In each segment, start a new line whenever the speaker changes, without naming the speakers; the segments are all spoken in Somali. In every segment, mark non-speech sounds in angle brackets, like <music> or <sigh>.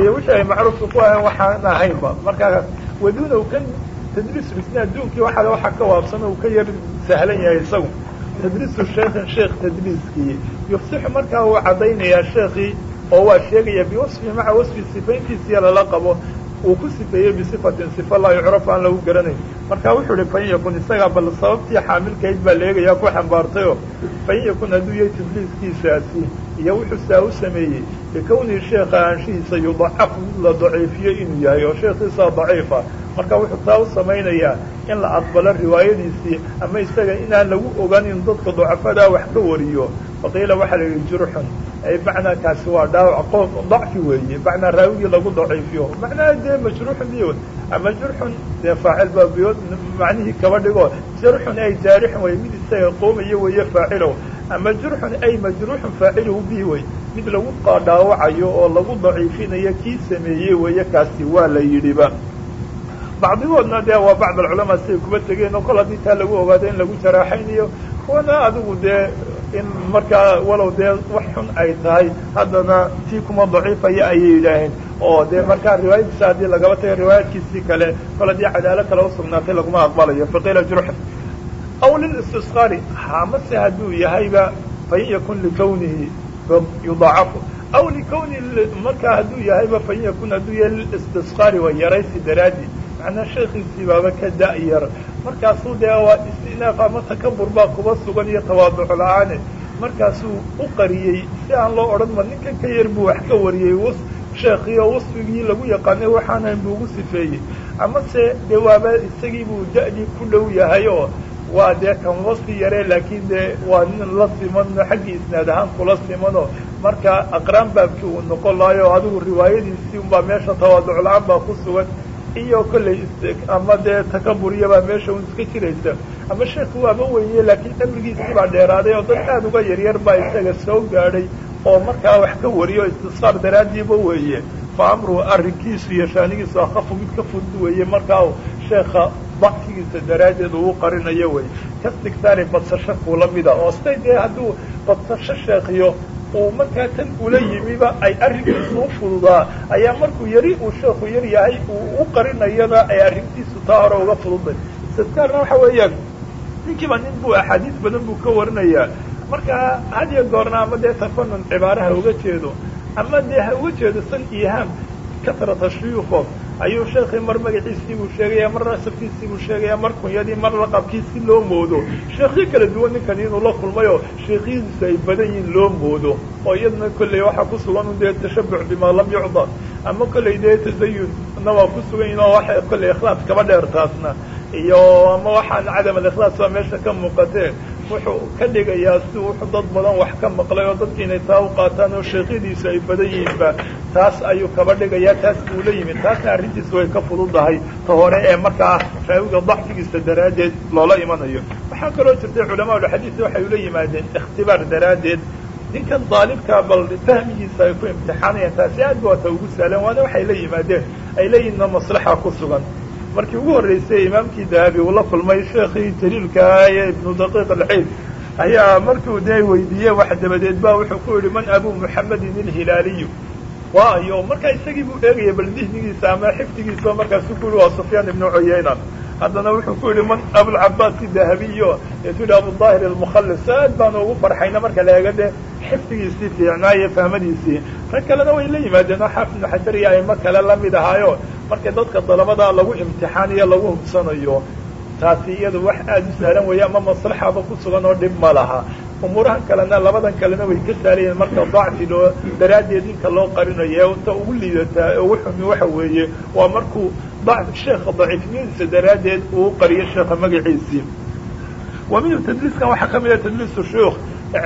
iyo wixii ay macruufka ku ahayn waxaan ahaynba markaa waduunaw kan tadriisu isna adduunkii waxaa waxa ka waabsan uu ka yar sahlan yahay isagu. Tadriisu sheekhin sheekh tadriiskii. Yufsixu markaa uu caddaynayaa sheekii oo waa sheegaya biwasfi maca wasfi sifayntiisiya lala qabo. Uu ku sifeeyey bisifatin sifa laa yucraf aan lagu garanayn. Marka wuxuu ihi fain yakun isagaa bal sababtii xaamilkayd baa leegayaa ku xambaartayoo fain yakun hadduu yahay tadliiskiisaasi iyo wuxuu saa u sameeyey bikownii sheekha aanshihiisa yudacafu la daciifiyo inuu yahay oo sheekhiisaa daciifa. Marka wuxuu taa u samaynayaa in la aqbalo riwaayadiisii ama isaga inaan lagu oganin dadka ducafadaa wax ka wariyo. Faqiila waxaa la yidhi jurxun. Ay macnaa kaasi waa dhaawac qoom dacfi weeye. Macnaa raawigii lagu daciifiyo. Macnaha dee majruuxun biyo ama jurxun dee faacil baa biyo macnihii kaba dhigo. Jarxun ay jaarixun wey mid isaga qoomayo weeye faacilow ama jurxun ay majruuxun faaciluhu bihi wey mid lagu dhaawacayo oo lagu daciifinayo kii sameeyey weeye kaasi waa la yidhiba. Bacdigoodna dee waa bacd alculamaa siday kuba tegeen oo kol haddii taa lagu ogaado in lagu jaraaxaynayo kuwana adigu dee in markaa walow dee wax xun ay tahay haddana tii kuma daciifaya ayay yidhaaheen oo dee markaa riwaayadiisa haddii lagaba tago riwaayaadkiisii kale kol haddii cadaalo kale usugnaatay laguma aqbalayo. Faqiila jurxun aw lilistisqaari hamase hadduu yahayba fain yakun likawnihi yudaacafu aw likawnihi markaa hadduu yahayba fain yakun hadduu yahay lilistisqaari waa yaraysi daraadi macnaa sheekiisii baaba ka da-yar markaasuu dee waa istinaaf ama takabur baa kuba sugan iyo tawaaduc la'aane. Markaasuu u qariyey si aan loo odhan ma ninkan ka yar buu wax ka wariyey was sheekii oo wasfigii lagu yaqaanay waxaanayn buu ugu sifeeyey. Amase dee waaba isagii buu da-dii ku dhow yahay waa dee kan wasfi yaree laakiin dee waa nin la simano xaggii isnaad ahaan kula simano marka aqraan baabkii uu noqon lahayo adigu riwaayadiisii unbaa meesha tawaaduc la'aan baa ku sugan. Iyo kollay ama dee takaburiyabaa meesha un iska jiraysa. Ama sheekhu waaba weyniye laakiin cimrigiisii baa dheeraaday oo dad aada uga yaryar baa isaga soo gaadhay oo markaa wax ka wariyo istisqaar daraaddiiba weeye. Fa amruhu arrinkiisu iyo shaanigiisu akafu mid ka fudud weeye markaa sheekha dacfigiisa daraaddeed uu qarinayo wey kastigtaari badsasho kuula mida. Oo siday dee hadduu badsasho sheekhiyo uu markaa tan ula yimiba ay arrinkiisu u fududaa. Ayaa markuu yari uu sheekhu yar yahay uu u qarinayana ay arrintiisu taa hore uga fududay. Istidkaarna waxa weeyaan ninkiiba nin buu axaadiis badan buu ka warinayaa. Markaa hadiyo goorna ama dee tafanun cibaaraha uga jeedo ama dee ha uga jeedo san ihaam kasrata shuyuukho ayuu sheekii mar magaciisii buu sheegaya mar nasabkiisii buu sheegaya mar kunyadii mar laqabkiisi loo moodo. Sheekyo kala duwan ninkani inuu la kulmayo sheekhyadiisu ay badan yihiin loo moodo. Oo iyaduna kolley waxaa ku sugan dee tashabuc bimaa lam yucda ama kolley dee tasayunna waa ku sugan yihiin oo waxa kolley ikhlaas kaba dheer taasna. Iyo ama waxaan cadam alikhlaas baa meesha ka muuqatee wuxuu ka dhigayaa si wuxuu dad badan wax ka maqlay oo dadki inay taa u qaataan oo sheekyadiisu ay badan yihiinba taas ayuu kaba dhigayaa taas buu la yimid. Taasna arrintiisu way ka fududahay ta hore ee markaa raawiga dacfigiisa daraaddeed loola imanayo. Waxaa kaloo jirtay culamaaulxadiis waxay ula yimaadeen ikhtibaar daraaddeed. Ninkan daalibkaa bal fahmigiisa ay ku imtixaanayaan taasi aad ba ugu sahlan waana waxay la yimaadeen ay leeyihinno maslaxa ku sugan markii ugu horreysay imaamkii dahabi uu la kulmay sheekhii jaliilka ee ibnu daqiiq alciid ayaa markuu dee weydiiyey wax dabadeed ba wuxuu ku yidhi man abu muxamedin ilhilaaliyu waayo markaa isagii buu eegaya bal dihnigiisa ama xifdigiisa markaasu ku yihi waa sufyaan ibnu cuyayna haddana wuxuu ku yidhi man abulcabaasi dahabiyo eetu yidhi abudaahir almukhalis aad baanu ugu farxayna marka la eega dee xifdigiisii fiicnaa iyo fahmadiisii rag kalena way la yimaadeen xaafid ibnu xajar iyo aimo kale la mid ahaayo markay dadka dalabada lagu imtixaaniyo lagu hubsanayo taasi iyadu wax aada u sahlan weeye ama maslaxaba ku sugan oo dhib ma laha. Umuurahan kalena labadan kalena way ka saalayeen marka dacfi loo daraaddeed ninka loo qarinayo ta ugu liidataa ugu xumi waxa weeye waa markuu sheekha daciifnimadiisa daraaddeed uu qariyo sheekha magaciisii wa minhu tadliiskan waxaa ka mid a tadliisu shuyuukh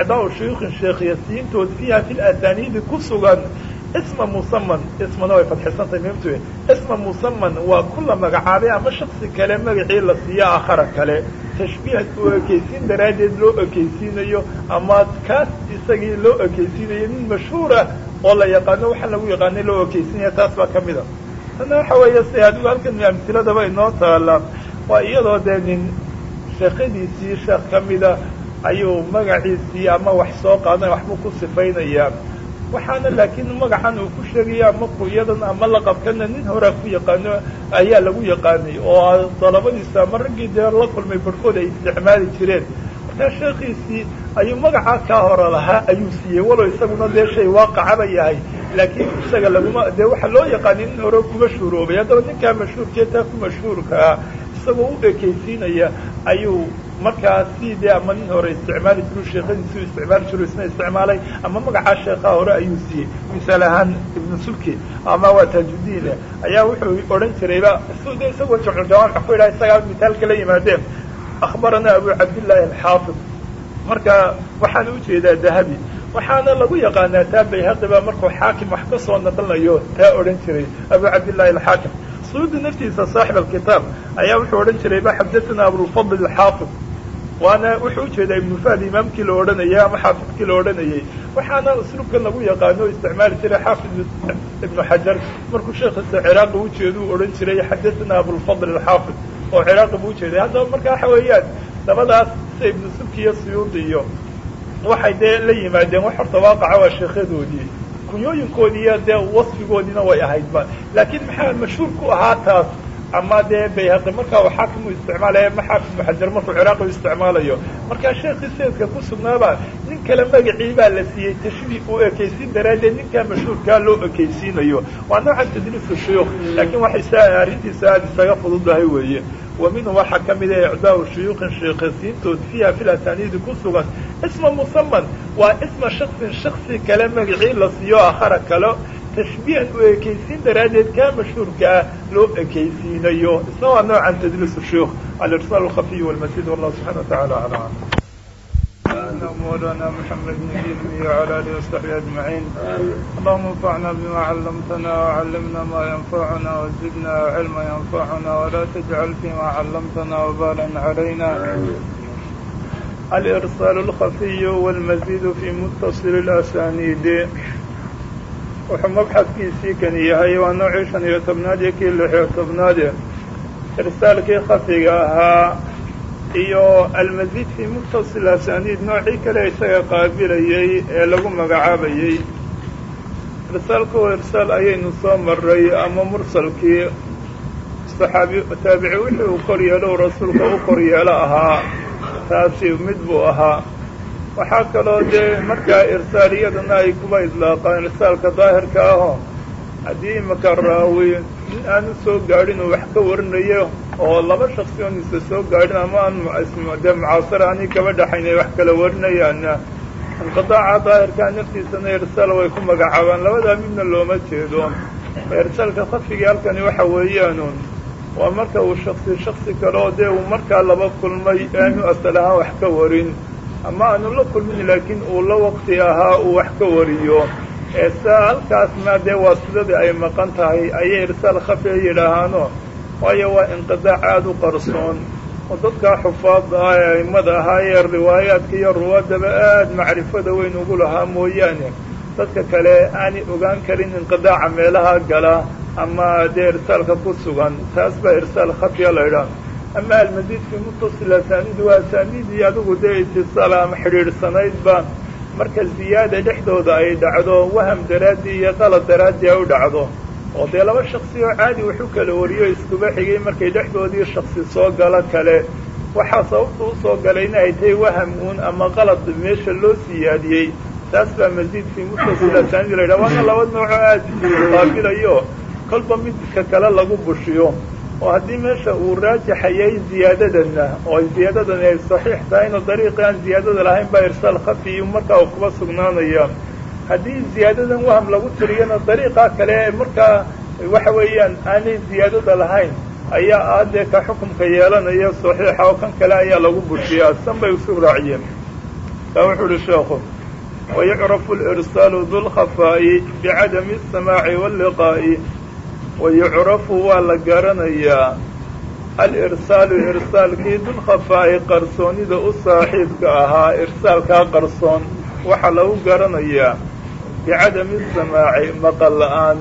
icdaau shuyuukhin sheekhyasiintood fiiha fi lasaniidi ku sugan isma musaman ismana way fadxisantahay mimtu isma musaman waa ku la magacaabay ama shaksi kale magacii la siiyo aakhara kale tashbiih u ekeysiin daraaddeed loo ekeysiinayo ama kaas isagii loo ekeysiinayo nin mashhuura oo la yaqaano waxa lagu yaqaanay loo ekeysiinaya taas baa ka mid a tana waxa weeye si adigu halkan amtiladaba inoo taala waa iyadoo dee nin sheekhadiisii sheekh ka mida ayuu magaciisii ama wax soo qaadan waxbuu ku sifaynayaa waxaana laakiin magacan uu ku sheegaya ama kuyadan ama laqabkana nin horaa ku yaqaano ayaa lagu yaqaanay oo dalabadiisa ama raggii dee la kulmay barhkood ay isticmaali jireen. Markaa sheekiisii ayuu magacaa kaa hore lahaa ayuu siiyey walow isaguna dee shay waaqacaba yahay. Laakiin isaga laguma dee waxaa loo yaqaanay nin hore kuma shuuroobay haddaba ninkaa mashhuurkee taa ku mashhuurkaa isagoo u ekaysiinaya ayuu markaa si dee ama nin hore isticmaali jiru sheekadiisu isticmaali jiru isna isticmaalay ama magacaa sheekaa hore ayuu siiyey. Misaal ahaan ibnu sulki ama waa tajudiine ayaa wuxuu odhan jirayba de isagoo jamculjawaan ku yidhaha isagaa mitaalka la yimaadeen akhbarana abu cabdillaahi alxaafid marka waxaana u jeedaa dahabi waxaana lagu yaqaanaa taa bayhaqi baa markuu xaakim wax ka soo naqlinayo taa odhan jiray abu cabdillahi alxaakim suyuudi naftiisa saaxib alkitaab ayaa wuxuu odhan jiray ba xadathana abulfadl alxaafid waana wuxuu u jeedaa ibnu fahd imaamkii la odhanayay ama xaafidkii la odhanayay waxaana usluubkan lagu yaqaano isticmaali jiray xaafid ibnu xajar markuu sheekhiisa ciraaqi ujeeda u odhan jiray xadathana abulfadl alxaafid oo ciraaqi buu ujeeday haddaba marka waxa weeyaan labadaas sida ibnu subki iyo suyuudi iyo waxay dee la yimaadeen wax horta waaqaca waa sheekhadoodii kunyooyinkoodiiyo dee wasfigoodiina way ahaydba laakiin maxaa mashhuur ku ahaa taas ama dee bayhaqi markaa uu xaakim u isticmaalaya ma xaafid ibnu xajar markuu ciraaqi isticmaalayo. Markaa sheekii sayidka ku sugnaaba nin kale magacii baa la siiyey tashbiih u ekaysiin daraaddeed ninkaa mashhuurkaa loo ekaysiinayo. Waa noocan tadliisu shuyuukh laakiin waxay sa arrintiisa aada isaga fududahay weeye. Wa waxaa ka mida icdaau shuyuukin sheekasiintood fiiha fil asaniidi ku sugan. Isma musaman waa isma shaksin shaksi kale magacii la siiyo akhara kale tashbiihan u ekaysiin daraaddeed kaa mashhuurka ah loo ekaysiinayo isna waa noocan tadliis shuyuukh alirsaal alkhafiy walmasiid wallahu subxana watacala aclam مولانا محمد نبي وعلى اله وصحبه اجمعين اللهم انفعنا بما علمتنا وعلمنا ما ينفعنا وزدنا علما ينفعنا ولا تجعل فيما علمتنا وبالا علينا الارسال الخفي والمزيد في متصل الاسانيد wuxuu mabxadkiisii kan yahay waa noocii shan iyo tobnaad iyo kii lix iyo tobnaad irsaalkii khafiga ahaa iyo almasiid fii muttasil asaniid noocii kale isaga qaabilayey ee lagu magacaabayey irsaalka oo irsaal ayaynu soo maray ama mursalkii saxaabi taabici wixii uu kor yeelo u rasuulka u kor yeelo ahaa taasi mid buu ahaa waxaa kaloo dee markaa irsaaliyadana ay kuba idlaaqaan irsaalka daahirka aho haddii imaka raawi nin aanu soo gaadhin uu wax ka warinayo oo laba shaksi oon isa soo gaadhin ama aan dee mucaasara ani kaba dhaxayn ay wax kala warinayaana inqidaaca daahirkaa naftiisana irsaal way ku magacaabaan. Labadaa midna looma jeedo. Irsaalka khafigii halkani waxa weeyaanu waa marka uu shaksi shaksi kale oo dee uu markaa laba kulmay aanu asal ahaan wax ka warin ama aanu la kulmin laakiin uu la waqti ahaa uu wax ka wariyo. Saa halkaasna dee waa sidadii ay maqan tahay ayay irsaal khafi ay yidhaahaano. Waayo waa inqidaac aada u qarsoon. Oo dadkaa xufaadda ah ee aimada ahaa ee riwaayaadka iyo ruwaadaba aada macrifada weyn ugu lahaa mooyaane. Dadka kale aanay ogaan karin inqidaaca meelaha gala ama dee irsaalka ku sugan. Taas baa irsaal khafiya la idhaah ama almasiid fii muttasil asaaniid waa asaaniidii adigu dee itisaal ama xidhiidhsanaydba marka ziyaada dhexdooda ay dhacdo waham daraaddii iyo qalad daraaddii ay u dhacdo. Oo dee laba shaksi oo caadi wax u kala wariyo iskuba xigay markay dhexdoodii shaksi soo galo kale. Waxaa sababta u soo galayna ay tahay waham uun ama qalad meesha loo siyaadiyey. Taas baa masiid fii muttasil asaaniid la yidhaha waana laba nooco aada qaabilayo kolba midka kale lagu bushiyo oo haddii meesha uu raajixayay ziyaadadana oo ziyaadadani ay saxiix tahay inuu dariiqi aan ziyaadada lahayn baa irsaal khafiyu markaa uu kuba sugnaanaya haddii ziyaadadan waham lagu tiriyana dariiqaa kale ee markaa waxa weeyaan aanay ziyaadada lahayn ayaa ah dee ka xukumka yeelanaya saxiixa oo kan kale ayaa lagu bushiyaa san bay isu raaciyeen. Kaa wuxuu uhi sheekhu wayucrafu lirsaalu dulkhafaa'i bicadami asamaaci walliqaa'i wayucrafu waa la garanayaa alirsaalu irsaalkii dulkhafaa'i qarsoonida u saaxiibka ahaa irsaalkaa qarsoon waxaa lagu garanayaa bicadami samaaci maqal la'aan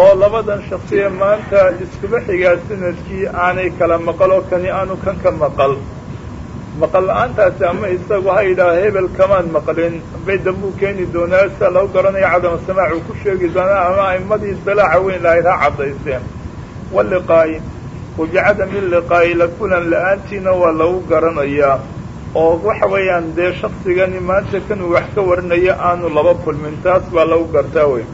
oo labadan shaksiye maanta iskuba xigaa sannadkii aanay kala maqal oo kani aanu kan ka maqal maqal la'aantaasi ama isagu ha yidhaah hebel kamaan maqlin bay dambuu keeni doonaa sia lagu garanaya cadama samaac uu ku sheegi doonaa ama aimadii dalaaca weyn lahayd ha caddayseen waliqaa'i wa bicadami liqaa'i la kulan la'aantiina waa lagu garanayaa oo waxa weeyaan dee shaksigani maanta kanuu wax ka warinaya aanu laba kulmin taas baa lagu gartaa wey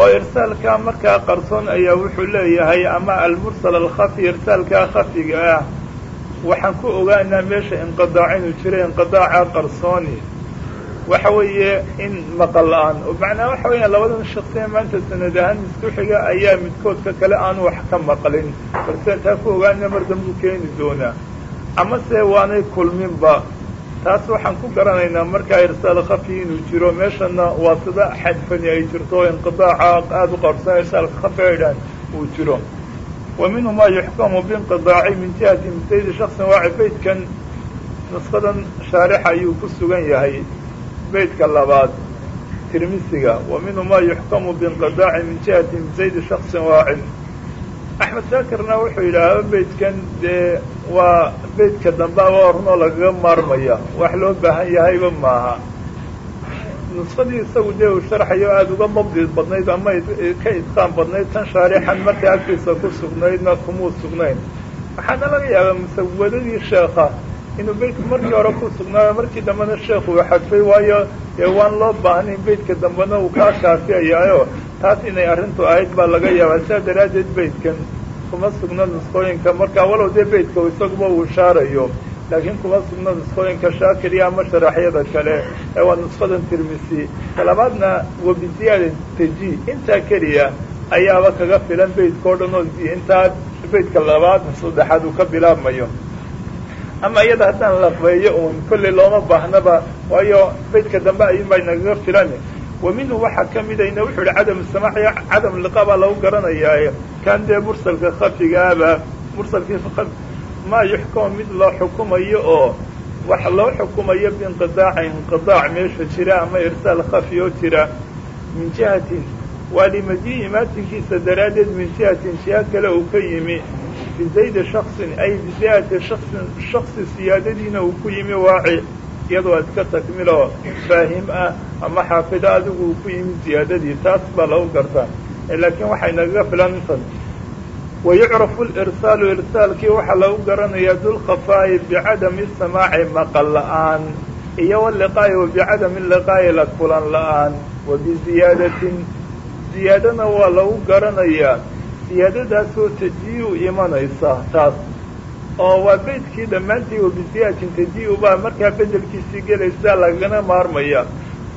oo irsaalkaa markaa qarsoon ayaa wuxuu leeyahay ama almursal alkhafi irsaalkaa khafiga ah waxaan ku ogaanaa meesha inqidaac inuu jiro inqidaaca qarsooni. Waxa weeye in maqal la'aan oo macnaa waxa weeyaan labadan shaksiya maanta sanad ahaan isku xiga ayaa midkoodka kale aanu wax ka maqlin. Balse taa ku ogaana mar dambuu keeni doonaa. Amase waanay kulminba. Taas waxaan ku garanaynaa markaa irsaal khafi inuu jiro meeshana waa sida xadfani ay jirto inqidaaca aada u qarsoon irsaalka khafi ay dhahan uu jiro wa minhu maa yuxkamu biinqidaaci min jihati msaydi shaksin waaxid beydkan nusqadan shaarixa ayuu ku sugan yahay beydka labaad tirmisiga wa minhu maa yuxkamu biinqidaaci min jihati msaydi shaksin waaxid axmed shaakirna wuxuu yidhaahda beydkan dee waa beydka dambaaba hornoo lagaga maarmaya wax loo baahan yahayba maaha nusqadii isagu dee uu sharxayo aada uga dabdi badnayd ama ka idqaan badnayd tan shaarixan markay agtiisa ku sugnaydna kumuu sugnayn waxaana laga yaabaa musawadadii sheekha inuu beydku markii hore ku sugnaayo markii dambena sheekhu uu xadfay waayo dee waan loo baahnayn beydka dambena uu kaa shaafiyayaayo taas inay arrintu ahayd baa laga yaabaa sidaa daraaddeed beydkan kuma sugna nusqooyinka markaa walow dee beydka isaguba uu shaarayo laakiin kuma sugna nusqooyinka shaakiriya ama sharaxyada kale ee waa nusqadan tirmisi talabaadna wa taji intaa keliya ayaaba kaga filan beydka o dhan oo intaa beydka labaad saddexaad uu ka bilaabmayo ama iyada haddaan laqbeeyo uun kolley looma baahnaba waayo beydka dambe ayuunbaa nagaga filan wa minhu waxaa ka midayna wuxuu yihi cadam samaaci cadam liqa baa lagu garanayaa kan dee mursalka khafigaaba mursalkii maa yuxkamu mid loo xukumayo oo wax loo xukumayo biinqidaaci inqidaac meesha jira ama irsaal khafi oo jira min jihatin. Waa limajii'i imaatinkiisa daraaddeed min jihatin jiha kale uu ka yimi. Bizaydi shaksin ay biziyaati shaksin shaksi siyaadadiina uu ku yimi waaci. Iyadoo iska takmiloo faahim ah ama xaafido adigu uu ku yimi ziyaadadii taas baa lagu gartaa. Laakiin waxay nagaga filan wayucrafu lirsaalu irsaalkii waxaa lagu garanayaa dulkhafaa'i bicadami samaaci maqal la'aan iyo waliqaa'i wa bicadami liqaa'i la kulan la'aan wa biziyaadatin ziyaadana waa lagu garanayaa siyaadadaasoo tajii'u imanaysa taas oo waa beydkii dhammaantii wa biziyaadatin tajii'u baa markaa bedelkiisii gelaysaa lagana maarmaya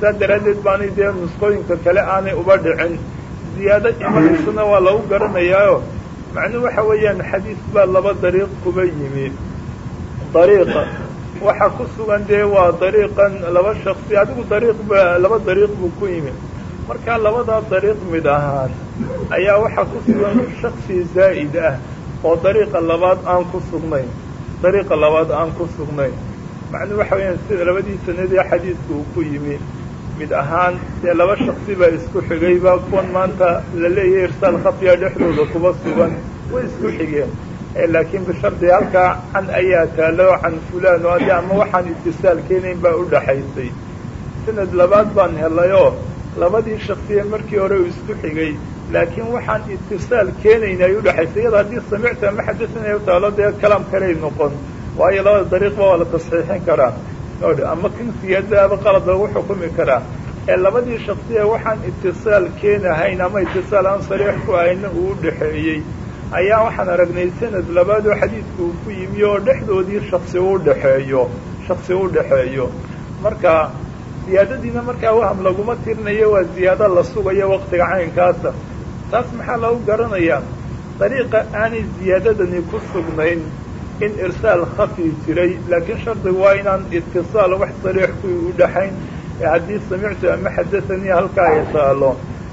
saa daraaddeed baanay dee nusqooyinka kale aanay uba dhicin ziyaado imanaysana waa lagu garanayaayo macnuhu waxa weeyaan xadiis baa laba dariiq kuba yimi. Dariiqa waxa ku sugan dee waa dariiqan laba shaksi adigu dariiq ba laba dariiq buu ku yimi. Markaa labadaa dariiq mid ahaan ayaa waxaa ku sugan shaksi zaa'id ah oo dariiqa labaad aan ku sugnayn. Dariiqa labaad aan ku sugnayn. Macnuhu waxa weeyaan sida labadii sanadee xadiidka uu ku yimi mid ahaan dee laba shaksi baa isku xigayba kuwan maanta la leeyahay irsaal khafiya dhexdooda kuba sugan way isku xigeen. Laakiin bishardi halkaa can ayaa taalo can fulaan oo ade ama waxaan itisaal keenayn baa u dhaxaysay. Sanad labaad baan helayoo labadii shaksiye markii hore uu isku xigay. Laakiin waxaan itisaal keenayna ay udhaxaysay iyada haddii samicta ama xadasanaya taalo dee kalaam kaley noqon. Waayo labada dariiqba waa la tasxiixin karaa ama kan siyaadaaba qalad lagu xukumi karaa. Ee labadii shaksiya waxaan itisaal keenahayn ama itisaal aan sariix ku ahayna uu u dhaxeeyey ayaa waxaan aragnay sanad labaad oo xadiidku uu ku yimi oo dhexdoodii shaksi u dhaxeeyo shaksi u dhaxeeyo marka ziyaadadiina markaa waham laguma tirinayo waa ziyaado la sugayo waqtiga caynkaasa. Taas maxaa lagu garanayaa? Dariiqa aanay ziyaadadani ku sugnayn in irsaal khafi jiray laakiin shardigu waa inaan itisaal wax sariix ku u dhaxayn. Haddii samictu ama xadaanii halkaa ay taalo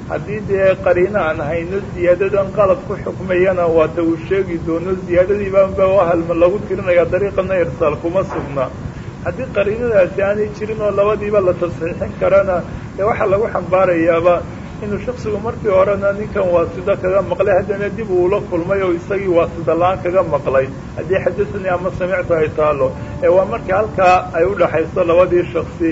haddii dee qariino aan hayno ziyaadadan qalad ku xukmayana waata uu sheegi doono ziyaadadiibaanba wahalma lagu tirinaya dariiqana irsaal kuma sugna. Haddii qariinadaasi aanay jirin oo labadiiba la tasxiixin karana dee waxaa lagu xambaarayaaba inuu shaksigu markii horena ninkan waasida kaga maqlay haddana dib uula kulmay oo isagii waasida la'aan kaga maqlay. Haddii xadasanii ama samictu ay taalo ee waa marka halkaa ay u dhaxayso labadii shaksi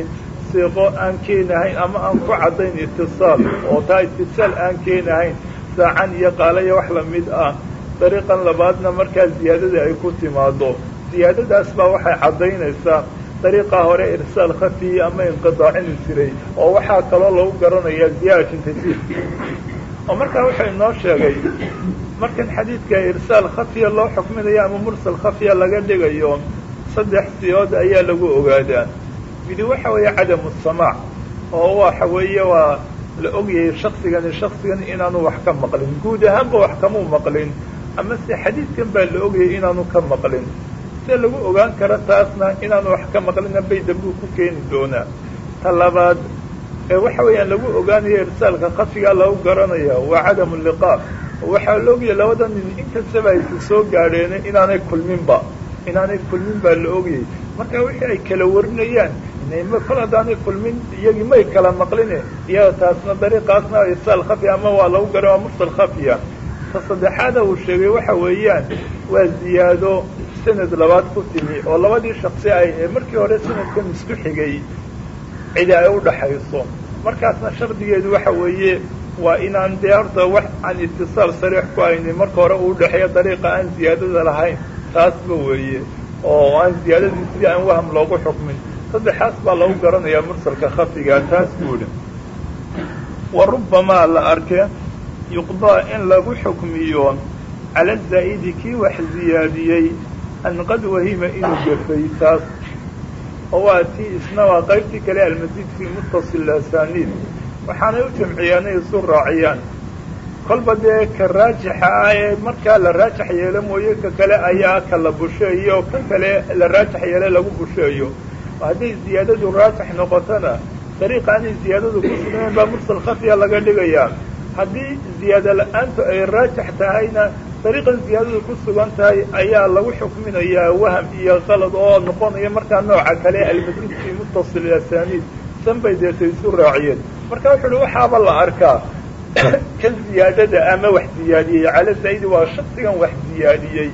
siiqo aan keenahayn ama aan ku caddayn itisaal oo taa itisaal aan keenahayn saacan iyo qaalaya wax la mid ah dariiqan labaadna markaa ziyaadada ay ku timaado ziyaadadaas baa waxay caddaynaysaa dariiqaa hore irsaal khafiyi ama inqidaacini jiray oo waxaa kaloo lagu garanayaa ziyaadatun tasiir oo markaa wuxuu inoo sheegay markan xadiidka irsaal khafiya loo xukminayo ama mursal khafiya laga dhigayo saddex siyood ayaa lagu ogaadaa. Midi waxa weeye cadamu samaac oo waxa weeye waa la ogyahay shaksigani shaksigan inaanu wax ka maqlin. Guud ahaanba wax kamuu maqlin ama xadiidkan baa la ogayay inaanu ka maqlin se lagu ogaan karo taasna inaanu wax ka maqlina bay dambuu ku keeni doonaa? Ta labaad ee waxa weeyaan lagu ogaanayo irsaalka khafigaa lagu garanaya waa cadamu liqaa. Waxaa la ogayay labada nin inkastaba aysa soo gaadheen inaanay kulminba inaanay kulmin baa la ogayay marka wixii ay kala warinayaan nima kol haddaanay kulmin iyagii may kala maqline iyaga taasna dariiqaasna irsaal khafiya ama waa lagu garan waa mursal khafiya ta saddexaada uu sheegay waxa weeyaan waa ziyaado sanad labaad ku timi oo labadii shaksi ay markii hore sanadkan isku xigay cidi ay u dhaxayso. Markaasna shardigeedu waxa weeye waa inaan dee wax aan itisaal sariix ku aynin marka hore uu dhexeeyo dariiqa aan ziyaadada lahayn taasba weeye. Oo aan ziyaadadii sidii aan waham loogu xukmin. Saddexaas baa lagu garanayaa mursalka khafiga taas buuhi wa rubbamaa la arke yuqdaa in lagu xukmiyo cala zaa'idi kii wax ziyaadiyey an qad wahima inuu gafay taas oo waa tii isna waa qaybtii kale almasiid fii muttasil asaniid waxaanay u jamciyaanay isu raaciyaan kolba dee ka raajixa ah ee markaa la raajax yeelo mooye ka kale ayaa ka la busheeyo kan kale la raajax yeele lagu busheeyo hadday ziyaadadu raajax noqotona dariiqa aanay ziyaadadu ku sugnayn baa mursal khafiya laga dhigayaa haddii ziyaado la'aantu ay raajax tahayna dariiqan ziyaadadu ku sugan tahay ayaa lagu xukminayaa waham iyo qalad oo noqonaya markaa nooca kale almasiid fii muttasil asaniid san bay deeta isu raaciyeen. Marka wuxu uhi waxaaba la arkaa <coughs> kan ziyaadada ama wax ziyaadiyey? Cala zaidi waa shaksigan wax ziyaadiyey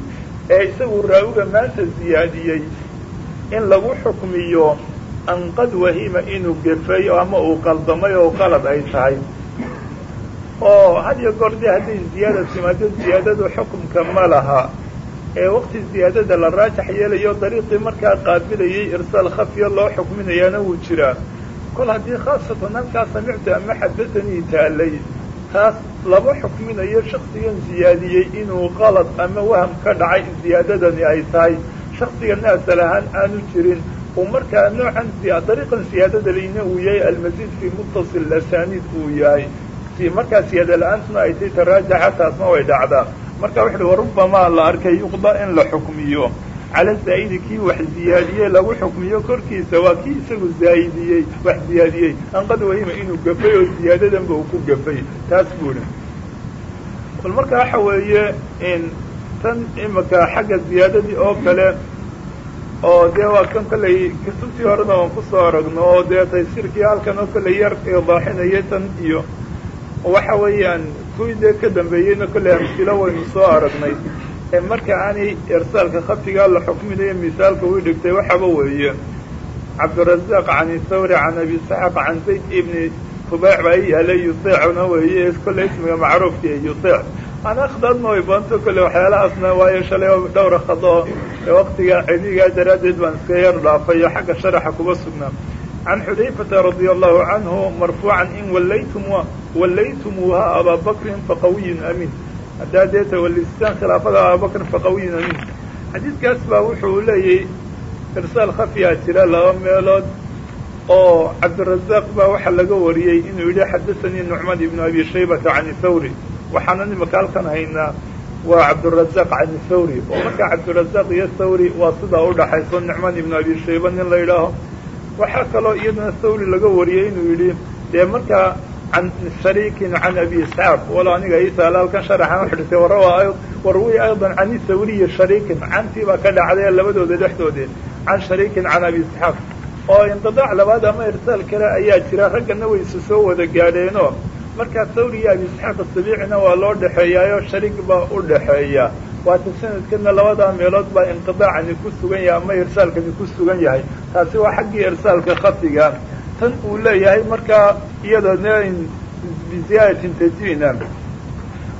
ee isagu raawiga maanta ziyaadiyey in lagu xukmiyo an qad wahima inuu gefay ama uu qaldamay oo qalad ay tahay oo had iyo goor dee hadday ziyaada timaado ziyaadadu xukumka ma laha. Ee waqti ziyaadada la raajax yeelayo dariiqii markaa qaabilayay irsaal khafiya loo xukminayaana wuu jiraa kol haddii khaasatan halkaa samictu ama xaddatanii taalay taas laba xukminayo shaksigan ziyaadiyey inuu qalad ama waham ka dhacay ziyaadadani ay tahay. Shaksiganna asal ahaan aanu jirin. Uu markaa noocan dariiqan siyaadada layna uu yahay almasiid fii muttasil asaniid uu yahay si markaa siyaada la'aantuna ay tay taraajaxa taasna way dhacdaa. Marka wuxu uhi warubbamaa la arkay yuqda in la xukmiyo. Cala zaa'idi kii wax ziyaadiyey lagu xukmiyo korkiisa waa kii isagu zaa'idiyey wax ziyaadiyey. An qad wahima inuu gafay oo ziyaadadanba uu ku gafay. Taas buuhi bal marka waxa weeye in tan imika xagga ziyaadadii oo kale oo dee waa kan kollay kutubtii horena waan ku soo aragno oo dee taysiirkii halkan oo kollay yar idaaxinayay tan iyo waxa weeyaan kuwii dee ka dambeeyeyna kollay amsilo waynu soo aragnay. Ee marka aanay irsaalka khafigaa la xukminayo misaalka uu dhigtay waxaba weeye cabdirazaaq can thawri can abi isxaaq can zayd ibni tubaac baa i yuseecna weeye kollay ismiga macruufkii yuseec. Aan akhdadna way kolley waxyaalahaasna waayo shalay dhowra khado ee waktiga cedigaa daraaddeed baan iska yar dhaafayo xagga sharaxa kuba sugnaa can xudayfata radia allahu canhu marfuucan in wallaytum wallaytumuuha abaa bakrin faqawiyun amiin haddaa dee tawalistaan khilaafada abaabakrin faqawiyun amiin xadiidkaas baa wuxuu leeyahy irsaal khafiyaa jira laba meelood oo cabdirazaaq baa waxaa laga wariyey inuu yidhi xadaanii nucmaan ibnu abi shaybata can thawri waxaana imaka halkan haynaa waa cabdirazaaq can thawri oo markaa cabdirazaaq iyo thawri waa sidaa udhaxayso nucmaan ibnu abi shayba nin la yidhaaho waxaa kaloo iyadana thawri laga wariyey inuu yidhi dee markaa can shariikin can abi isxaaq walo aniga ii taala halkan sharaxan wuxu dhigtay warawa warwi aydan can thawriyi shariikin cantii baa ka dhacday labadooda dhexdoodee can shariikin can abi isxaaq. Oo inqidaac labaad ama irsaal kale ayaa jira raggana way isu soo wada gaadheenoo. Markaa iyo abi isxaaq asabiicina waa loo dhexeeyaayo shariik baa u dhexeeya waata sanadkana labadaa meelood baa inqidaacani ku sugan yahay ama irsaalkani ku sugan yahay. Taasi waa xaggii irsaalka khafiga. Tan uu leeyahay markaa iyadoo n biziyaadatin tajina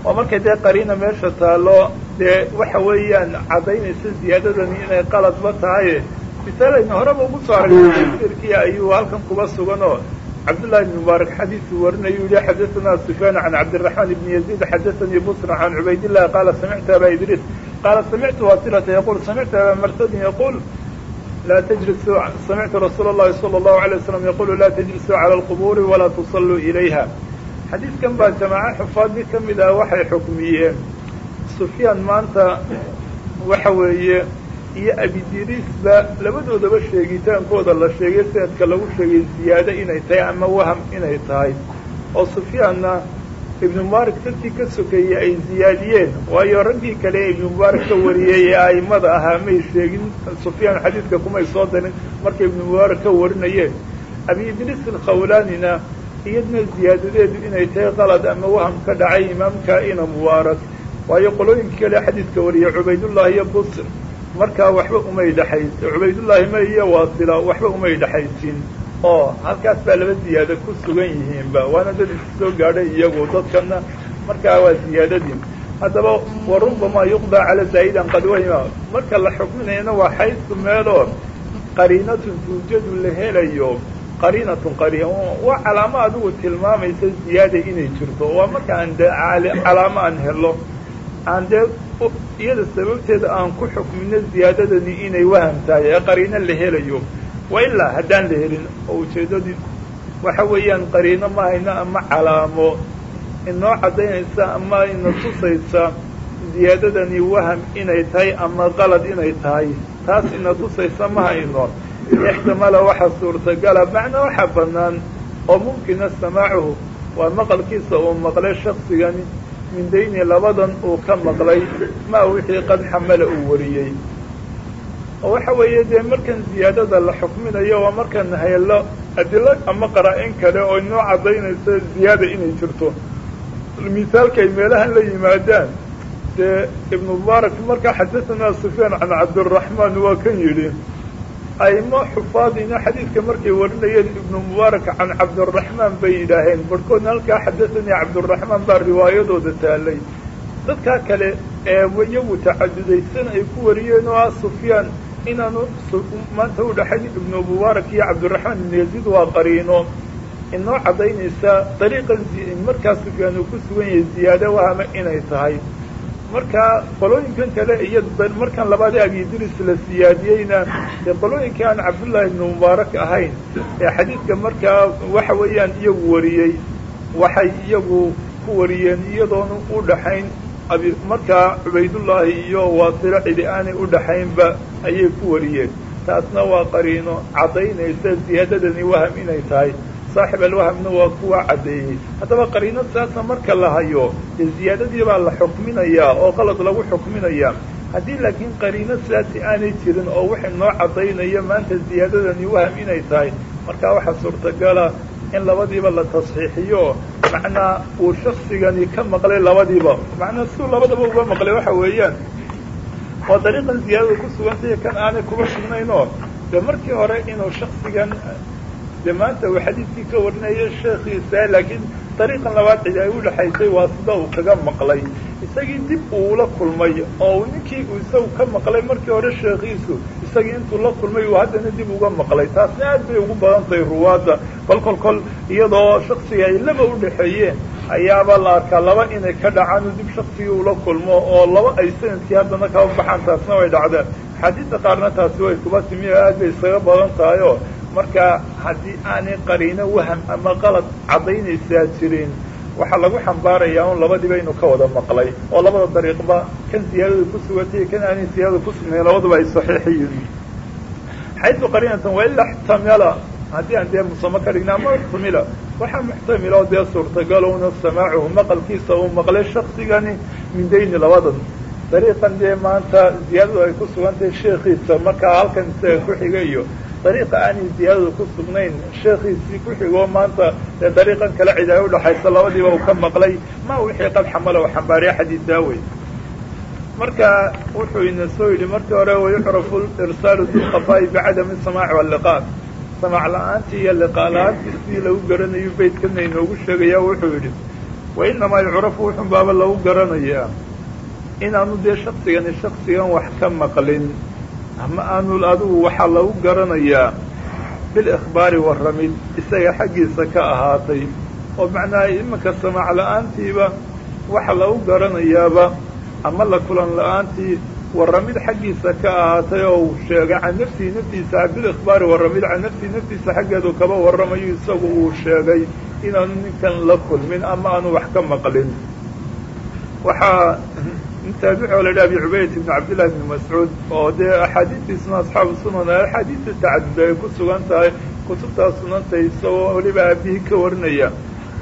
waa markay dee qariina meesha taalo dee waxa weeyaan caddaynaysa ziyaadadani inay qaladba tahay. Misaalayna horeba ugu soo aragay tafsiirkii ayuu halkan kuba suganoo cabdullahi ibn mubaarak xadiisuu warinayuu yihi xadaثana sufyaan can cabdiraxmaan ibni yaziid xadaثanii busra can cubaydillahi qaala samictu aba idriis qaala samictu wasilata yaqul samictu aba marsadin yaqul laa tajlisuu samictu rasuula اllahi salى اllahu alay waslam yaqulu laa tajlisuu cala alqubuuri walaa tusalluu ilayha xadiidkan baa jamaaco xufaadii ka mid ah waxay xukmiyeen sufyaan maanta waxa weeye iyo abidiriisba labadoodaba sheegitaankooda la sheegay sanadka lagu sheegay ziyaado inay tahay ama waham inay tahay. oo sufyaanna ibnu mubaarak dadkii ka sokeeyey ay ziyaadiyeen waayo raggii kale ee ibnu mubaarak ka wariyey ee a'immada ahaa may sheegin sufyaan xadiidka kumay soo darin markay ibnu mubaarak ka warinayeen. Abi idriis alkhawlaanina iyadna ziyaadadeedu inay tahay qalad ama waham ka dhacay imaamka ina mubaarak waayo qolooyinkii kale xadiidka wariyay cubaydullahi iyo busr markaa waxba umay dhexaysin cubaydullaahi ma iyo waasila waxba umay dhexaysin oo halkaas baa laba ziyaado ku sugan yihiinba waana dad isu gaadhay iyagu dadkana markaa waa ziyaadadii. Haddaba wa yuqdaa cala zaa'idan qad wahima. Marka la xukminayana waa xaysu meeloo qariinatun tuujadu la helayo qariinatun qariin. Waa calaamo adigu tilmaamaysa ziyaada inay jirto. Waa marka aan de calaamo aan helo aan dee iyada sababteeda aan ku xukmino ziyaadadani inay waham tahay ee qariino la helayo. Wa ilaa haddaan la helin oo ujeeddadii waxa weeyaan qariino ma hayno ama calaamo. Inoo caddaynaysa ama ina tusaysa ziyaadadani waham inay tahay ama qalad inay tahay. Taas ina tusaysa ma hayno. Ixtimala waxa suurtagala macnaa waxa bannaan oo mumkina samaacuhu waa maqalkiisa uu maqlay shaksigani min dayni labadan uu ka maqlay maa wixii qad xamala uu wariyey. Oo waxa weeye dee markan ziyaadada la xukminayo waa markan haylo adilo ama qaraa-in kale oo inoo caddaynaysa ziyaada inay jirto. Misaalka ay meelahan la yimaadaan dee ibnu mubaarak markaa xadahanaa sufyaan can cabdiraxmaan waa kan yidhi aimo xufaadina xadiidka markay warinayeen ibnu mubaarak can cabdiraxmaan bay yidhaaheen barhkoodna halkaa xadathanii cabdiraxmaan baa riwaayadooda taalay dadkaa kale ee iyagu tacadudaysan ay ku wariyeen oo ah sufyaan inaanu maanta u dhaxayn ibnu mubaarak iyo cabdiraxmaan ibnu yaziid waa qariino. Inoo caddaynaysa dariiqan markaa sufyaan uu ku sugan yahay ziyaado wahama inay tahay markaa qolooyinkan kale iyo markan labaad ee abidris la siyaadiyeyna dee qolooyinkai aan cabdullaahi ibnu mubaarak ahayn ee xadiidka markaa waxa weeyaan iyagu wariyey waxay iyagu ku wariyeen iyadoona u dhaxayn markaa cubaydullaahi iyo waasilo cidi aanay u dhaxaynba ayay ku wariyeen. Taasna waa qariino caddaynaysa ziyaadadani waham inay tahay saaxib alwahamna waa kuwa caddeeyey. Haddaba qariino saasna marka la hayo dee ziyaadadii baa la xukminayaa oo qalad lagu xukminayaa. Haddii laakiin qariino sidaasi aanay jirin oo waxay noo caddaynaya maanta ziyaadadani waham inay tahay. Markaa waxaa suurtagala in labadiiba la tasxiixiyo. Macnaa uu shaksigani ka maqlay labadiiba. Macnaa siduu labadaba uga maqlay waxa weeyaan. Oo dariiqan ziyaadada ku sugantaya kan aanay kuba sugnaynoo. Dee markii hore inuu shaksigan dee maanta uu xadiidkii ka warinaya sheekhiisa laakiin dariiqan labaad cidi ay u dhexaysay waa sida uu kaga maqlay. Isagii dib uula kulmay oo ninkii uu isagu ka maqlay markii hore sheekhiisu isagii intuu la kulmay uu haddana dib uga maqlay. Taasna aad bay ugu badan tahay ruwaadda. Kol kol kol iyadoo shaksiga ay laba u dhexeeyeen ayaaba la arkaa laba inay ka dhacaan dib shaksigii ula kulmo oo laba ay sannadkii haddana kaba baxaan taasna way dhacdeen. Axaadiista qaarna taasi way kuba timi aad bay isaga badan tahay oo marka haddii aanay qariino waham ama qalad caddaynaysaa jirin waxaa lagu xambaarayaa un labadiiba inuu ka wada maqlay oo labada dariiqba kan siyaadada ku sugantay kan aanay siyaadada ku sugnayn labaduba ay saxiix yihiin xaysu qariinatan waila xtamila haddii aan dee musamo ka dhigna ama ixtamila waxaa muxtamila oo dee suurtagalowna samaacuhu maqalkiisa uu maqlay shaksigani min dayni labadan. Dariiqan dee maanta ziyaadadu ay ku sugantahay sheekiisa markaa halkan ku xiga iyo dariiqa aanay ziyaadadu ku sugnayn sheekhiisii ku xigoo maanta dee dariiqan kale cid ay udhaxayso labadiiba uu ka maqlay ma wixii qad xamala u xambaariya xadiidaa wey marka wuxuu ina soo yidhi markii hore wayucrafu irsaalu dilqafaa'i bicadami samaaci walliqaa samaac la'aantii iyo liqaa la'aantii sidii lagu garanayo beydkana inoogu sheegaya wuxuu yidhi wa inamaa yucrafu wuxun baaba lagu garanayaa inaanu dee shaksigani shaksigan wax ka maqlin ama aanu adigu waxaa lagu garanayaa bilikhbaari warramid isaga xaggiisa ka ahaatay. Oo macnaha iminka samaac la'aantiiba waxa lagu garanayaaba ama la kulan la'aantii warramid xaggiisa ka ahaatay oo uu sheegay can nafsihi naftiisa bilikhbaari warramid can nafsihi naftiisa xaggeedu kaba warramayo isagu uu sheegay inaanu ninkan la kulmin ama aanu wax ka maqlin waxaa taabici oo la yidhaha abi cubayd ibn cabdillahi ibni mascuud oo dee axaadiistiisuna asxaabu sunan axaadiista tacadud ay ku sugan tahay kutubtaas sunanta isagoo weliba aabihii ka warinaya.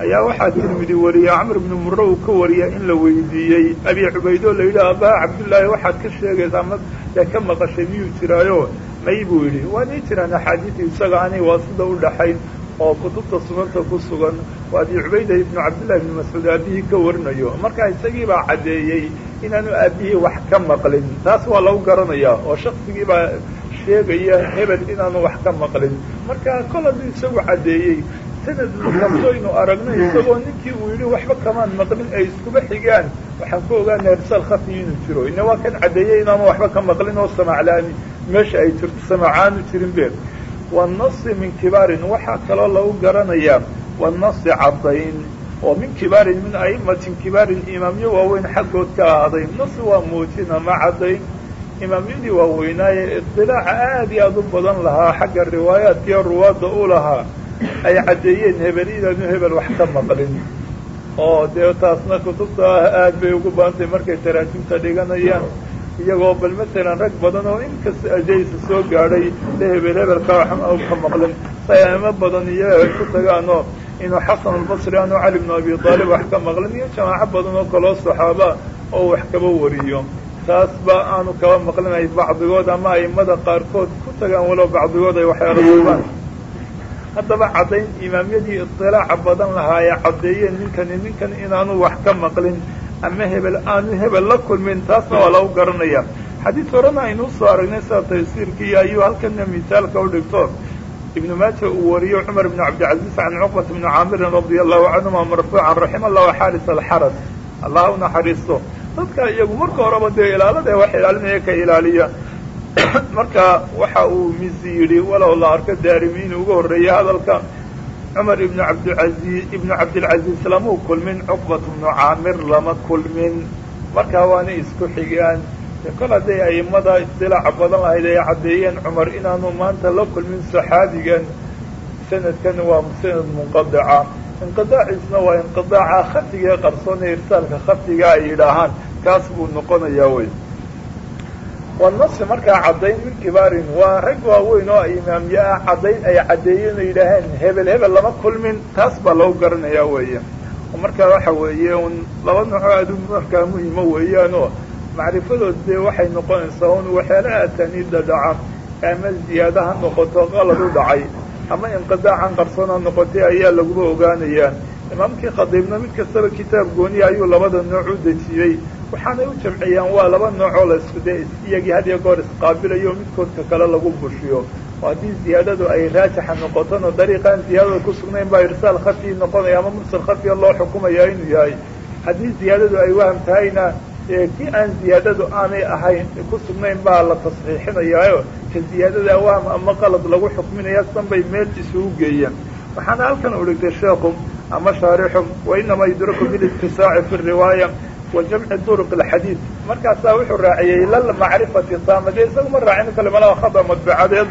Ayaa waxaa tirmidi wariya camr ibnu murre uu ka wariya in la weydiiyey. Abi cubayd oo la yidhi abaha cabdullaahi waxaad ka sheegaysa ama dee ka maqashay miyuu jiraayo may buu yidhi waanay jiraan axaadiisi isaga anay waa sida u dhaxayn oo kutubta sunanta ku sugan oo abi cubayda ibnu cabdillahi ibni mascuud aabihii ka warinayo. Marka isagii baa caddeeyey inaanu aabihii wax ka maqlin. Taas waa lagu garanayaa oo shaksigii baa sheegaya hebel inaanu wax ka maqlin. Marka kol hadduu isagu caddeeyey sanad kastoynu aragno isagoo ninkii uu yidhi waxba kamaan maqlin ay iskuba xigaan. Waxaan ku ogaanaya risaal khafi inuu jiro. Ina waa kan caddeeyey inaanu waxba ka maqlin oo samaclaani meesha ay jirto samaacaanu jirin be wanasi min kibaarin waxaa kaloo lagu garanayaa wanasi caddayn oo min kibaarin min a'immatin kibaarin imaamyo waaweyn xaggood ka ahaaday nasi waa muujin ama caddayn imaamyadii waaweynaaye iطilaaca aad iyo aad u badan lahaa xagga riwaayaadkiiyo ruwaadda u lahaa ay caddeeyeen hebel inaanu hebel wax ka maqlin oo dee taasna kutubta aad bay ugu baantay markay taraajimta dhiganayaan iyagoo bal masalan rag badan oo inkasta ajaysa soo gaadhay le hebel hebelka ka maqlin. Sayaamo badan iyaga ay ku tagaanoo inuu xasan albasri aanu cali bnu abi aalib wax ka maqlin iyo jamaaco badan oo kaloo saxaaba oo wax kaba wariyo. Taas ba aanu kaba maqlin ay bacdigood ama aimada qaarkood ku tagaan walow bacdigood ay waxyaala sugaan haddaba caddayn imaamyadii iطilaaca badan lahaa ee caddeeyeen ninkani ninkan inaanu wax ka maqlin ama hebel aanu hebel la kulmin taasna waa lagu garanaya. Xadiis horena aynuu soo aragnay sida taysiirkii ayuu halkana misaalka u dhigto. Ibnu maaja uu wariyo cumar ibnu cabdilcaziiz can cuqbat bni caamirin radia allahu canhuma marfuucan raxima allahu xaaris alxaras. Allah u naxariisto dadka iyagu marka horeba dee ilaalada wax ilaalinaya ka ilaaliya. <coughs> Marka waxa uu misi yidhi walow la arko daarimi inuu uga horreeyey hadalka cumar ibnu cabdilcaziiz ibnu cabdilcaziiz lamau kulmin cuqbat bnu caamir lama kulmin. Markaa waana isku xigaan kol hadday aimada istilaaca badan lahayd ay caddeeyeen cumar inaanu maanta la kulmin saxaabigan. Sanadkan waa sanad munqadica. Inqidaaciisna waa inqidaaca khafiga ee qarsoon ee irsaalka khafiga ay yidhaahaan. Kaas buu noqonayaa wey wanasi markaa caddayn min kibaarin. Waa rag waaweyn oo imaamye ah caddayn ay caddeeyeen oo yidhaaheen hebel hebel lama kulmin. Taas baa lagu garanayaa weeye. Markaa waxa weeye un laba noocoo aad markaa muhimo weeyaanoo macrifadood dee waxay noqonaysaa un waxyaalaha ataniida dhaca ama ziyaada ha noqoto qalad u dhacay ama inqidaacan qarsoon ha noqotay ayaa laguba ogaanayaa. Imaamkii khadiibna mid kastaba kitaab gooniya ayuu labada nooc u dejiyey waxaanay u jamciyaan waa laba noocoo la isku dee iyagii had iyo goor isqaabilayo midkoodka kale lagu bushiyo. Haddii ziyaadadu ay raajixa noqotona dariiqaan ziyaadada ku sugnayn baa irsaal khafi noqonaya ama mursal khafiya loo xukumaya inuu yahay. Haddii ziyaadadu ay waham tahayna kii aan ziyaadadu aanay ahayn ku sugnayn baa la tasxiixinayaayo ka ziyaadada waham ama qalad lagu xukminaya san bay meel isugu geeyaan. Waxaana halkan u dhigtay sheekhu ama shaarixu wainama yudraku bilistisaaci fi riwaaya wa jamci duruq alxadiid markaasaa wuxuu raaciyey lalmacrifati taama dee isagu ma raacin kalimadaha khada madbacadeed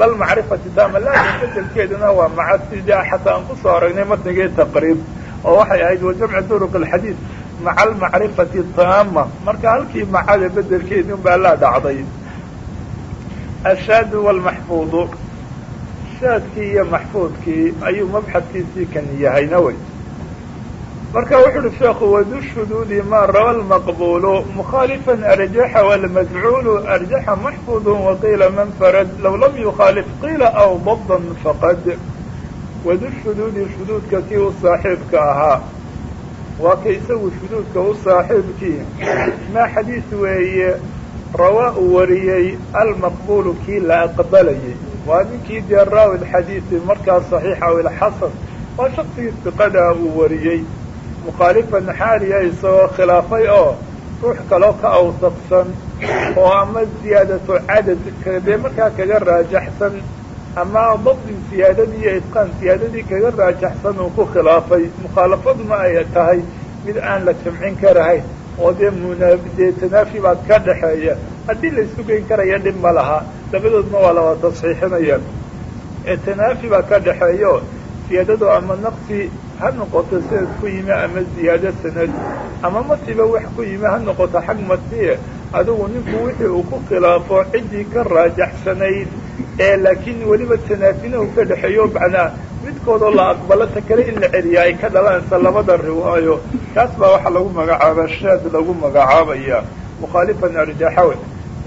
lalmacrifati taama laakin bedelkeeduna waa maca xataa aan ku soo aragnay matnigii taqriib oo waxay ahayd wa duruq alxadiid maca almacrifati taama marka halkii macada bedelkeedii un baa laa dhacday ashaadu walmaxfuudu shaadkii iyo maxfuudkii ayuu mabxadkiisii kan yahayna wey marka wuxu uhi sheekhu wadu shuduudi ma rawa lmaqbulu mukhalifan arjaxa walmadcuulu arjaxa maxfudu waqiila man farad. Law lam yukhaalif qiila aw dabdan faqad. Wadu shuduudi shuduudka kii u saaxiibka ahaa. Waa ka isagu shuduudka u saaxiibkii. Maa xadiis weeye rawaa uu wariyey almaqbulu kii la aqbalayay waa ninkii dee raawi lxadiisi markaa saxiixa ilxasan waa shaksigii siqadaa uu wariyey mukhaalifan xaaliya isagoo khilaafay oo ruux kaloo ka awsaqsan oo ama ziyaadatu cadad dee markaa kaga raajaxsan ama dabdi siyaadadii iyo itqaan siyaadadii kaga raajaxsan uu ku khilaafay mukhaalafaduna ay tahay mid aan la jamcin karahayn oo dee muna dee tanaafi baa ka dhaxeeya haddii la geyn karaya dhib ma laha labadoodna waa laba tasxiixinayaan ee tanaafi baa ka dhaxeeyo siyaadadu ama naqsi ha noqoto sanad ku yimi ama ziyaado sanad ama matiba wax ku yimi ha noqoto xag matiye adigu ninku wixii uu ku khilaafo ciddii ka raajaxsanayd ee laakiin weliba tanaafina uu ka dhexeeyo macnaa midkoodoo la aqbalo ta kale in la celiya ay ka dhalanaysa labada riwaayo. Kaas baa waxaa lagu magacaaba shaad lagu magacaabaya mukhaalifan arjaxawe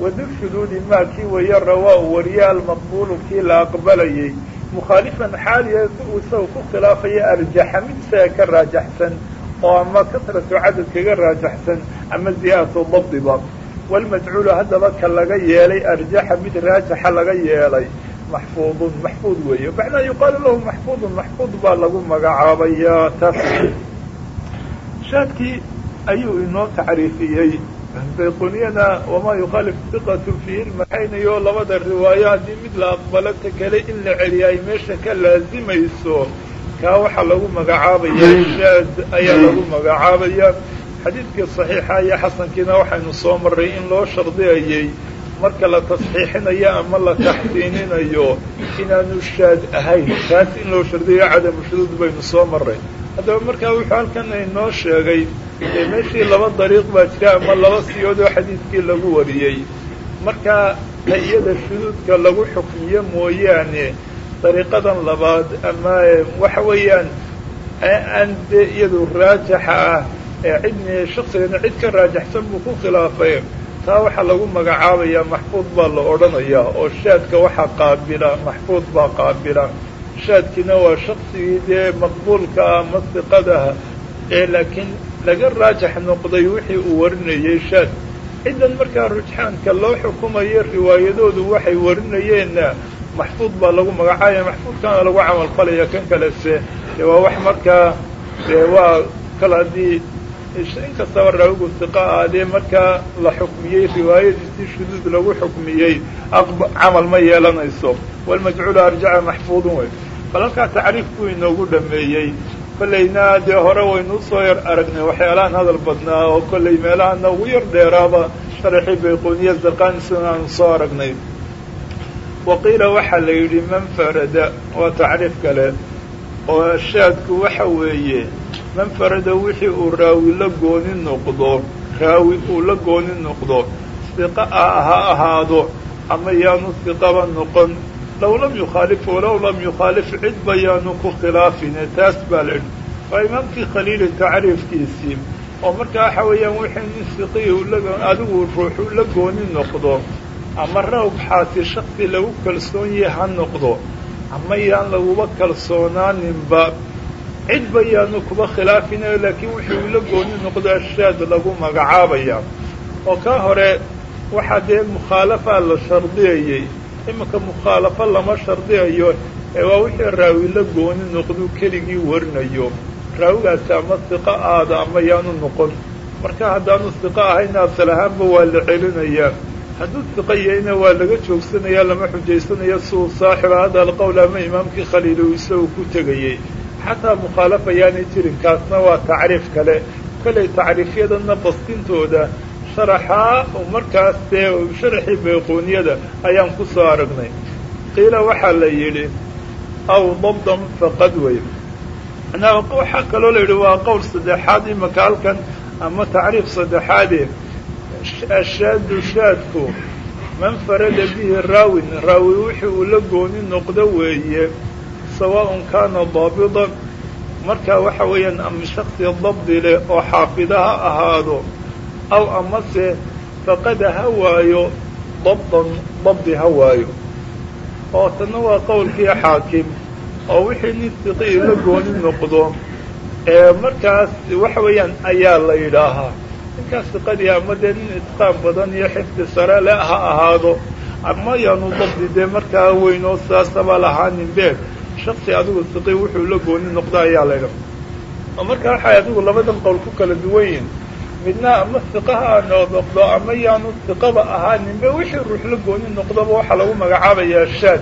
wadu shuduudi maa kii weeye rawaa u wariye almaqbulu kii la aqbalayay mukhaalifan xaaliya uu isaga ku khilaafaya arjaxa mid isaga ka raajaxsan oo ama kasratu cadad kaga raajaxsan ama ziyaadatu dabdiba walmajcuulu haddaba ka laga yeelay arjaxa mid raajaxa laga yeelay maxfuudun maxfuud weeye macnaa yuqaalu lahu maxfuudun maxfuud baa lagu magacaabaya taas shaadkii ayuu inoo tacriifiyey bayquniyana wamaa yukhaalif siqatu fiihi lmaxaynayo labada riwaayo haddii mid la aqbalo ta kale in la celiya ay meesha ka laazimayso kaa waxaa lagu magacaabaya shaad ayaa lagu magacaabaya. Xadiidkii saxiixa iyo xasankiina waxaynu soo marray in loo shardiyayey marka la tasxiixinayo ama la taxsiininayo inaanu shaad ahayn. Taas in loo shardiyayo cadamu shuduud baynu soo marray. Haddaba markaa wuxuu halkan inoo sheegay ee meeshii laba dariiq baa jira ama laba siyood oo xadiidkii lagu wariyey. Markaa ta iyada shuduudka lagu xukmiyo mooyaane dariiqadan labaad ama waxa weeyaan aan dee iyadu raajaxa ah ee cidni shaksigana cid ka raajaxsan buu ku khilaafay taa waxaa lagu magacaabayaa maxfuud baa la odhanayaa oo shaadka waxaa qaabila maxfuud baa qaabila. Shaadkiina waa shaksigii dee maqbuulka ah ama ee laakiin laga raajax noqday wixii uu warinayey shaad ciddan markaa rujxaanka loo xukumayo riwaayadoodu waxay warinayeenna maxfuud baa lagu magacaabaya maxfuudkaana lagu camal falaya kan kalese dee waa wax markaa dee waa kal haddii inkastaba raawigu siqa aadee markaa la xukmiyey riwaayadiisii shuduud lagu xukmiyey camal ma yeelanayso. Walmajcuulu arjaca maxfuudun wey. Bal halkaa tacriif inoogu dhameeyey kollayna dee hore waynu u soo yar aragnay waxyaalahan hadal badnaa oo kollay meelahana ugu yar dheeraaba sharaxii bayquniya zarqanisuna aanu soo aragnay. Wa qiila waxaa la yidhi man farada waa tacriif kale oo shaadku waxa weeye man farada wixii uu raawi la gooni noqdo raawi uu la gooni noqdo siqa ah ha ahaado ama yaanu siqaba noqon low lam yukhaalif walow lam yukhaalif cidba yaanu ku khilaafine taas baa la idhi waa imaamkii khaliili tacriifkiisii oo markaa waxa weeyaan wixii nin siqii adigu ruuxu la gooni noqdo ama rawbxaasi shaksi lagu kalsoon yahay ha noqdo ama yaan laguba kalsoonaaninba cidba yaanu kuba khilaafinayo laakiin wixii uu la gooni noqdo ashaad lagu magacaabaya oo kaa hore waxaa dee mukhaalafaa la shardiyayey iminka mukhaalafo lama shardiyayo ee waa wixii raawi la gooni noqduu keligii warinayo. Raawigaasi ama siqo aada ama yaanu noqon. Marka haddaanu siqo ahayna asal ahaanba waa la celinayaa hadduu siqo yahayna waa laga joogsanayaa lama xujaysanayo siuu saaxiba. Hada alqowl ama imaamkii khaliilu isagu ku tegayey. Xataa mukhaalafa yaanay jirin kaasna waa tacriif kale. Kollay tacriifyadana bastintooda sharaxaa markaas dee sharaxii bayquuniyada ayaan ku soo aragnay. Qiila waxaa la yidhi aw dabdan faqad wey manaa waxaa kaloo la yidhi waa qowl saddexaad imaka halkan ama tacriif saddexaade ashaadu shaadku man farada bihi raawin. Raawi wixii uu la gooni noqdo weeye sawaaءun kaana daabidan marka waxa weeyaan ama shaksi dabdi leh oo xaafida ha ahaado aw amase faqada ha waayo dabdan dabdi ha waayo oo tanna waa qowlkii xaakim oo wixii nin siqii la gooni noqdo ee markaas waxa weeyaan ayaa la yidhaahaa. Ninkaas siqadii ama dee nin itqaan badan iyo xifdi sare le ha ahaado ama yaanu dabdi dee markaa weynoo saasaba lahaanin be shaksi adigu siqi wuxuu la gooni noqdo ayaa la yidhaha oo marka waxay adigu labadan qowl ku kala duwan yihiin midna ama siqaha noo noqdo ama yaanu siqaba ahaaninbe wixii ruux la gooni noqdoba waxaa lagu magacaabayaa shaad.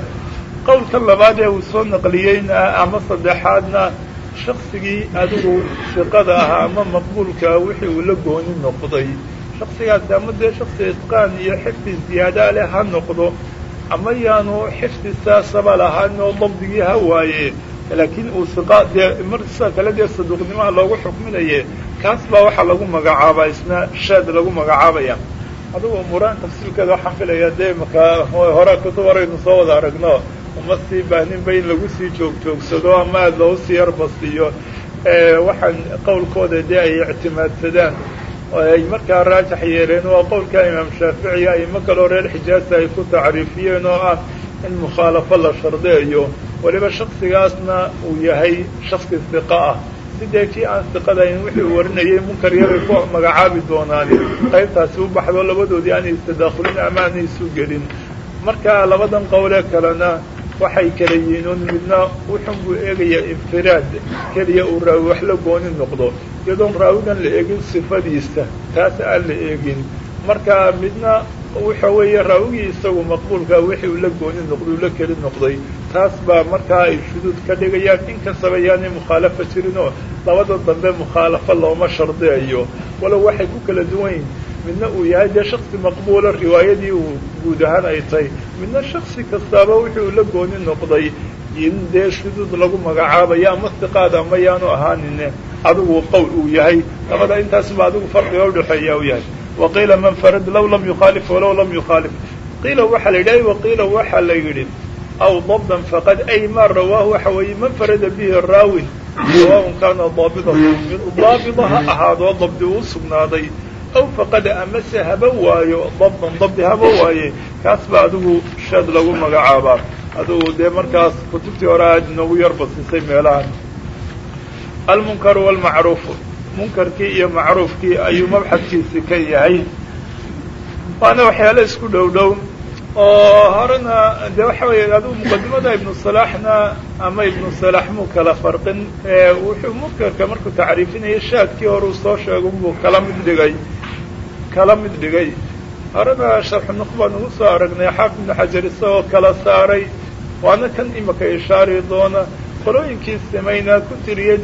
Qowlka labaad ee uu soo naqliyeyna ama saddexaadna shaksigii adigu siqada ahaa ama maqbuulkaa wixii uu la gooni noqday. Shaksigaasi ama dee shaksi itqaan iyo xifdi ziyaada leh ha noqdo ama yaanu xifdi saasaba lahaanoo dabdigii ha waaye. Laakiin uu siqa dee mar sida kale dee saduuqnimaha loogu xukminaye kaas baa waxaa lagu magacaabaa isna shaad lagu magacaabaya. Adigu umuuraan tafsiilkeeda waxaan filayaa dee makaa hore kutub horaynu soo wada aragno uma sii baaninba in lagu sii joog joogsado ama aada loogu sii yarbasiiyo waxaan qowlkooda dee ay ictimaadsadaan ay markaa raajax yeeleen waa qowlka imaam shaaficiga imo kaloo reer xijaasa ay ku tacriifiyeen oo ah in mukhaalafo la shardeeyo. Weliba shaksigaasna uu yahay shaksi siqa ah sidee kii aan siqadayn wixii uu warinayay munkar yabay ku magacaabi doonaan. Qaybtaasi u baxdo labadoodii aanay istadaakhulin ama aanay isu gelin. Marka labadan qowlee kalena waxay kala yihiin un midna wuxun buu eegayaa infiraad keliya uu raawi wax la gooni noqdo. Iyadoon raawigan la eegin sifadiisa taas aan la eegin. Marka midna waxa weeye raawigii isagu maqbuulkaa wixii uu la gooni noqday uu la keli noqday taas baa markaa ay shuduud ka dhigayaan inkastaba yaanay mukhaalafa jirin oo labada dambe mukhaalafo looma shardiyayo. Walow waxay ku kala duwan yihiin midna uu yahay dee shaksi maqbuula riwaayadii uu guud ahaan ay tahay. Midna shaksi kastaaba wixii uu la gooni noqday in dee shuduud lagu magacaabayo ama siqaad ama yaanu ahaanine. Adigu qowl uu yahay labada intaasba adigu farqiga udhexeeya u yahay. Waqiila man farad law lam yukhaalif walow lam yukhaalif. Qiila waxaa la yidhi waqiila waxaa la yidhi aw dabdan faqad ay ma rawaahu waxa weeye man farada bihi raawin sawaaun kaana daabidan mid daabida ha ahaadoo dabdi uu sugnaaday aw faqada amase haba waayo dabdan dabdi haba waaye kaas baa adigu shaad lagu magacaabaa adigu dee markaas kutubtii hore aad inoogu yar basisay meelahan almunkaru walmacruufu munkarkii iyo macruufkii ayuu mabxadkiisi ka yahay waana waxyaale isku dhow oo horena de waxa weeye adigu muqadimada ibnu salaaxna ama ibnu salaax muu kala farqin wuxuu munkarka markuu tacriifinayay shaadkii hore uu soo sheego buu kala mid dhigay kala mid dhigay. Horena sharxu ugu soo aragnay xaafid ibnu xajar isagoo kala saaray waana kan imika ishaari doona qolooyinkii samayna ku tiriya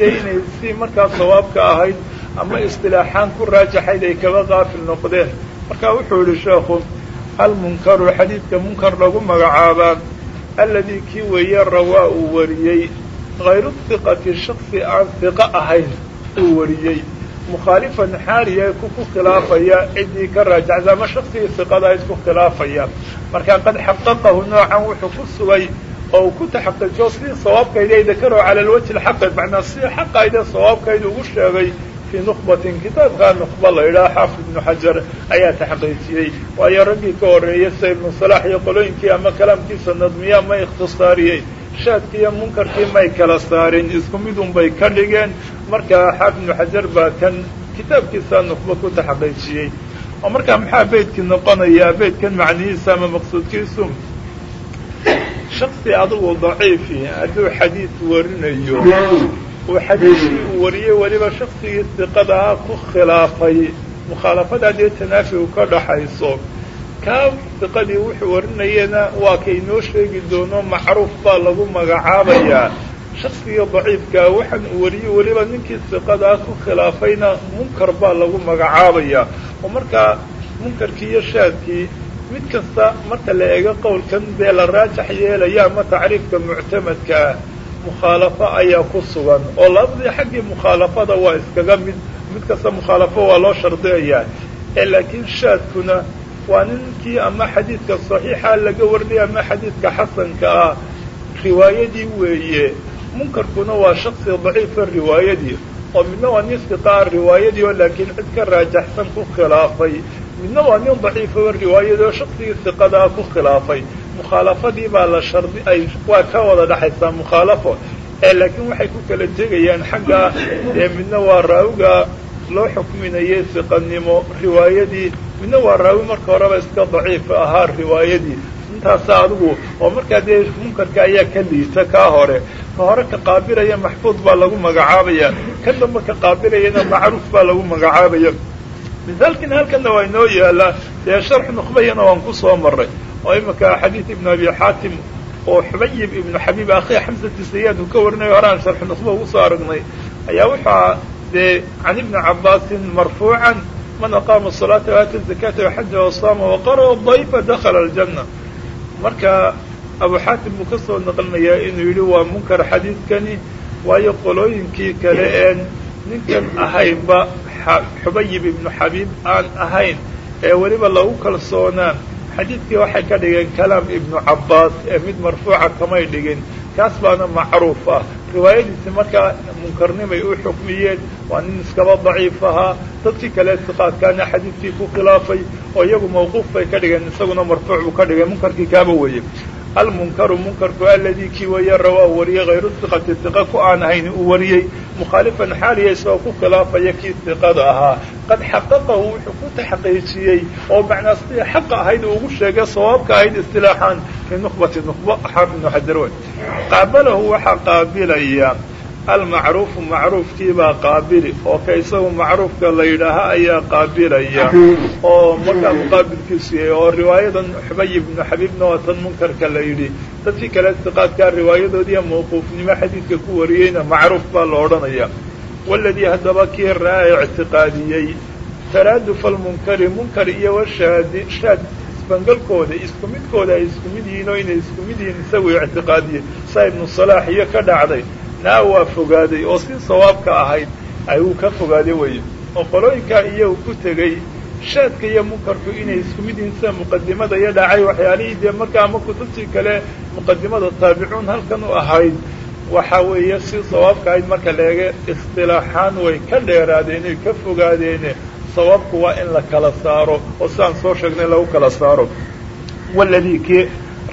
si markaa sawaabka ahayd ama istilaaxaan ku raajaxayd ay kaba qaafil noqdeen. Marka wuxuu yihi sheekhu almunkaru xadiidka munkar lagu magacaabaa alladii kii weeye rawaa uu wariyey. Hayru hiqati shaksi aan hiqo ahayn uu wariyey. Mukhaalifan xaaliya ku khilaafaya ciddii ka raajacda ama shaksigii hiqada isku khilaafaya. Marka qad xaqaqahu noocan wuxuu ku sugay oo ku taxaqiijiyo sidii sawaabkayda dakaro cala alxaqi macnaa sidii xaqayda sawaabkayda ugu sheegay fii nukhbatin kitaabkaa nukhba la yidhaha xaafid ibnu xajar ayaa taxqiijiyey waayo raggii ka horreeyey sida ibnu salaax iyo qolooyinkii ama kalaamkiisa nadmiya ma ikhtisaariyey shaadkii iyo munkarkii may kala saarin isku midun bay ka dhigeen markaa xaafid ibnu xajar baa kan kitaabkiisa nukhba ku taxqiijiyey oo markaa maxaa beydkii noqonayaa beydkan macnihiisa ama maqsuudkiisu shaksi adigu daciifi hadduu xadiid warinayo uu xadiidkii uu wariyey weliba shaksigii siqadaha ku khilaafay. Mukhaalafada dee tanaafi u ka dhaxayso kaa siqadii wuxuu warinayana waa ka inoo sheegi doono macruuf baa lagu magacaabayaa. Shaksiga daciifkaa waxaan uu wariyey weliba ninkii siqadaa ku khilaafayna munkar baa lagu magacaabayaa. Oo markaa munkarkii iyo shaadkii mid kasta marka la eego qowlkan dee la raajax yeelaya ama tacriifka muctamadka. ah mukhaalafo ayaa ku sugan oo labadii xaggii mukhaalafada waa iskaga mid mid kasta mukhaalafo waa loo shardiyayaa. Ee laakiin shaadkuna waa ninkii ama xadiidka saxiixa laga warinaya ama xadiidka xasanka ah. Riwaayadii weeye munkarkuna waa shaksi daciifa riwaayadii oo midna waa nin siqaa riwaayadii oo laakiin cid ka raajaxsan ku khilaafay. Midna waa nin daciifa riwaayadii oo shaksigii siqadaa ku khilaafay mukhaalafadii baa la shardi ay waa ka wada dhexaysaa mukhaalafo ee laakiin waxay ku kala tegayaan xagga ee midna waa raawiga loo xukminayay siqanimo riwaayadii midna waa raawi marka horeba iska daciif ahaa riwaayadii. Intaasa adigu oo markaa dee munkarka ayaa ka liita kaa hore. Ka hore ka qaabilaya maxfuud baa lagu magacaabaya ka damba ka qaabilayana macruuf baa lagu magacaabaya. Misaalkiina halkana waa inoo yaalaa dee sharx nuqbayana waan ku soo maray oo iminka xadiid ibnu abi xaatim oo xubayib ibnu xabiib akhi xamsati sayaad uu ka warinayo horaan sharx nuqba ugu soo aragnay ayaa wuxua dee can ibni cabaasin marfuucan man aqaama salaata waata zakata waxaja wasaama waqara dayfa dakhala aljanna. Marka abu xaatim buu ka soo naqlinayaa inuu yidhi waa munkar xadiidkani waayo qolooyinkii kale een ninkan ahaynba xubayib ibnu xabiib aan ahayn ee weliba lagu kalsoonaan xadiidkii waxay ka dhigeen kalaam ibnu cabbaas ee mid marfuuca kamay dhigin kaas baana macruuf ah. Riwaayadiisi markaa munkarnimay u xukmiyeen waa nin iskaba daciif ahaa dadkii kale siqaadkaana xadiidkii ku khilaafay oo iyagu mawquuf bay ka dhigeen isaguna marfuuc buu ka dhigay munkarkii kaaba weeye almunkaru munkarku aladii kii weeye rawaa wariyey hayru siqati siqa ku aan ahayn uu wariyey mukhaalifan xaaliya isagoo ku khilaafaya kii siqada ahaa qad xaqaqahu wuxuu ku taxqiijiyey oo macnaa sidii xaqa ahayd ugu sheegay sawaabka ahayd istilaaxan fii nuqbati nuqba xaafid wey qaabalahu waxaa qaabilaya almacruufu macruufkiibaa qaabili. Oo ka isagu macruufka la yidhaaha ayaa qaabilaya. Oo markaa muqaabilkiisu yahay oo riwaayadan xubay ibnu xabiibna waa tan munkarka la yidhi. Dadkii kale siqaadkaa riwaayadoodiiyo mawquufnimo xadiidka ku wariyeyna macruuf baa la odhanaya. Waladii haddaba kii raa ictiqaadiyey. Taraadufa almunkari munkar iyo washaadi shaad isbangalkooda isku midkooda ay isku mid yihiin oo inay isku mid yihiin isagu ictiqaadiyey. Saa ibnu salaax iyo ka dhacday naa waa fogaaday oo si sawaabka ahayd ayuu ka fogaaday weeye. Oo qolooyinkaa iyagu ku tegey shaadka iyo munkarku inay isku mid yihiin sida muqadimada iyo dhacay waxyaalihii dee markaa ama kutubtii kale muqadimada taabicuun halkan u ahayd. Waxa weeye si sawaabka ahayd marka leege istilaaxaan way ka dheeraadeene ka fogaadeene sawaabku waa in la kala saaro oo sidaan soo sheegnay lagu kala saaro. Waladii kii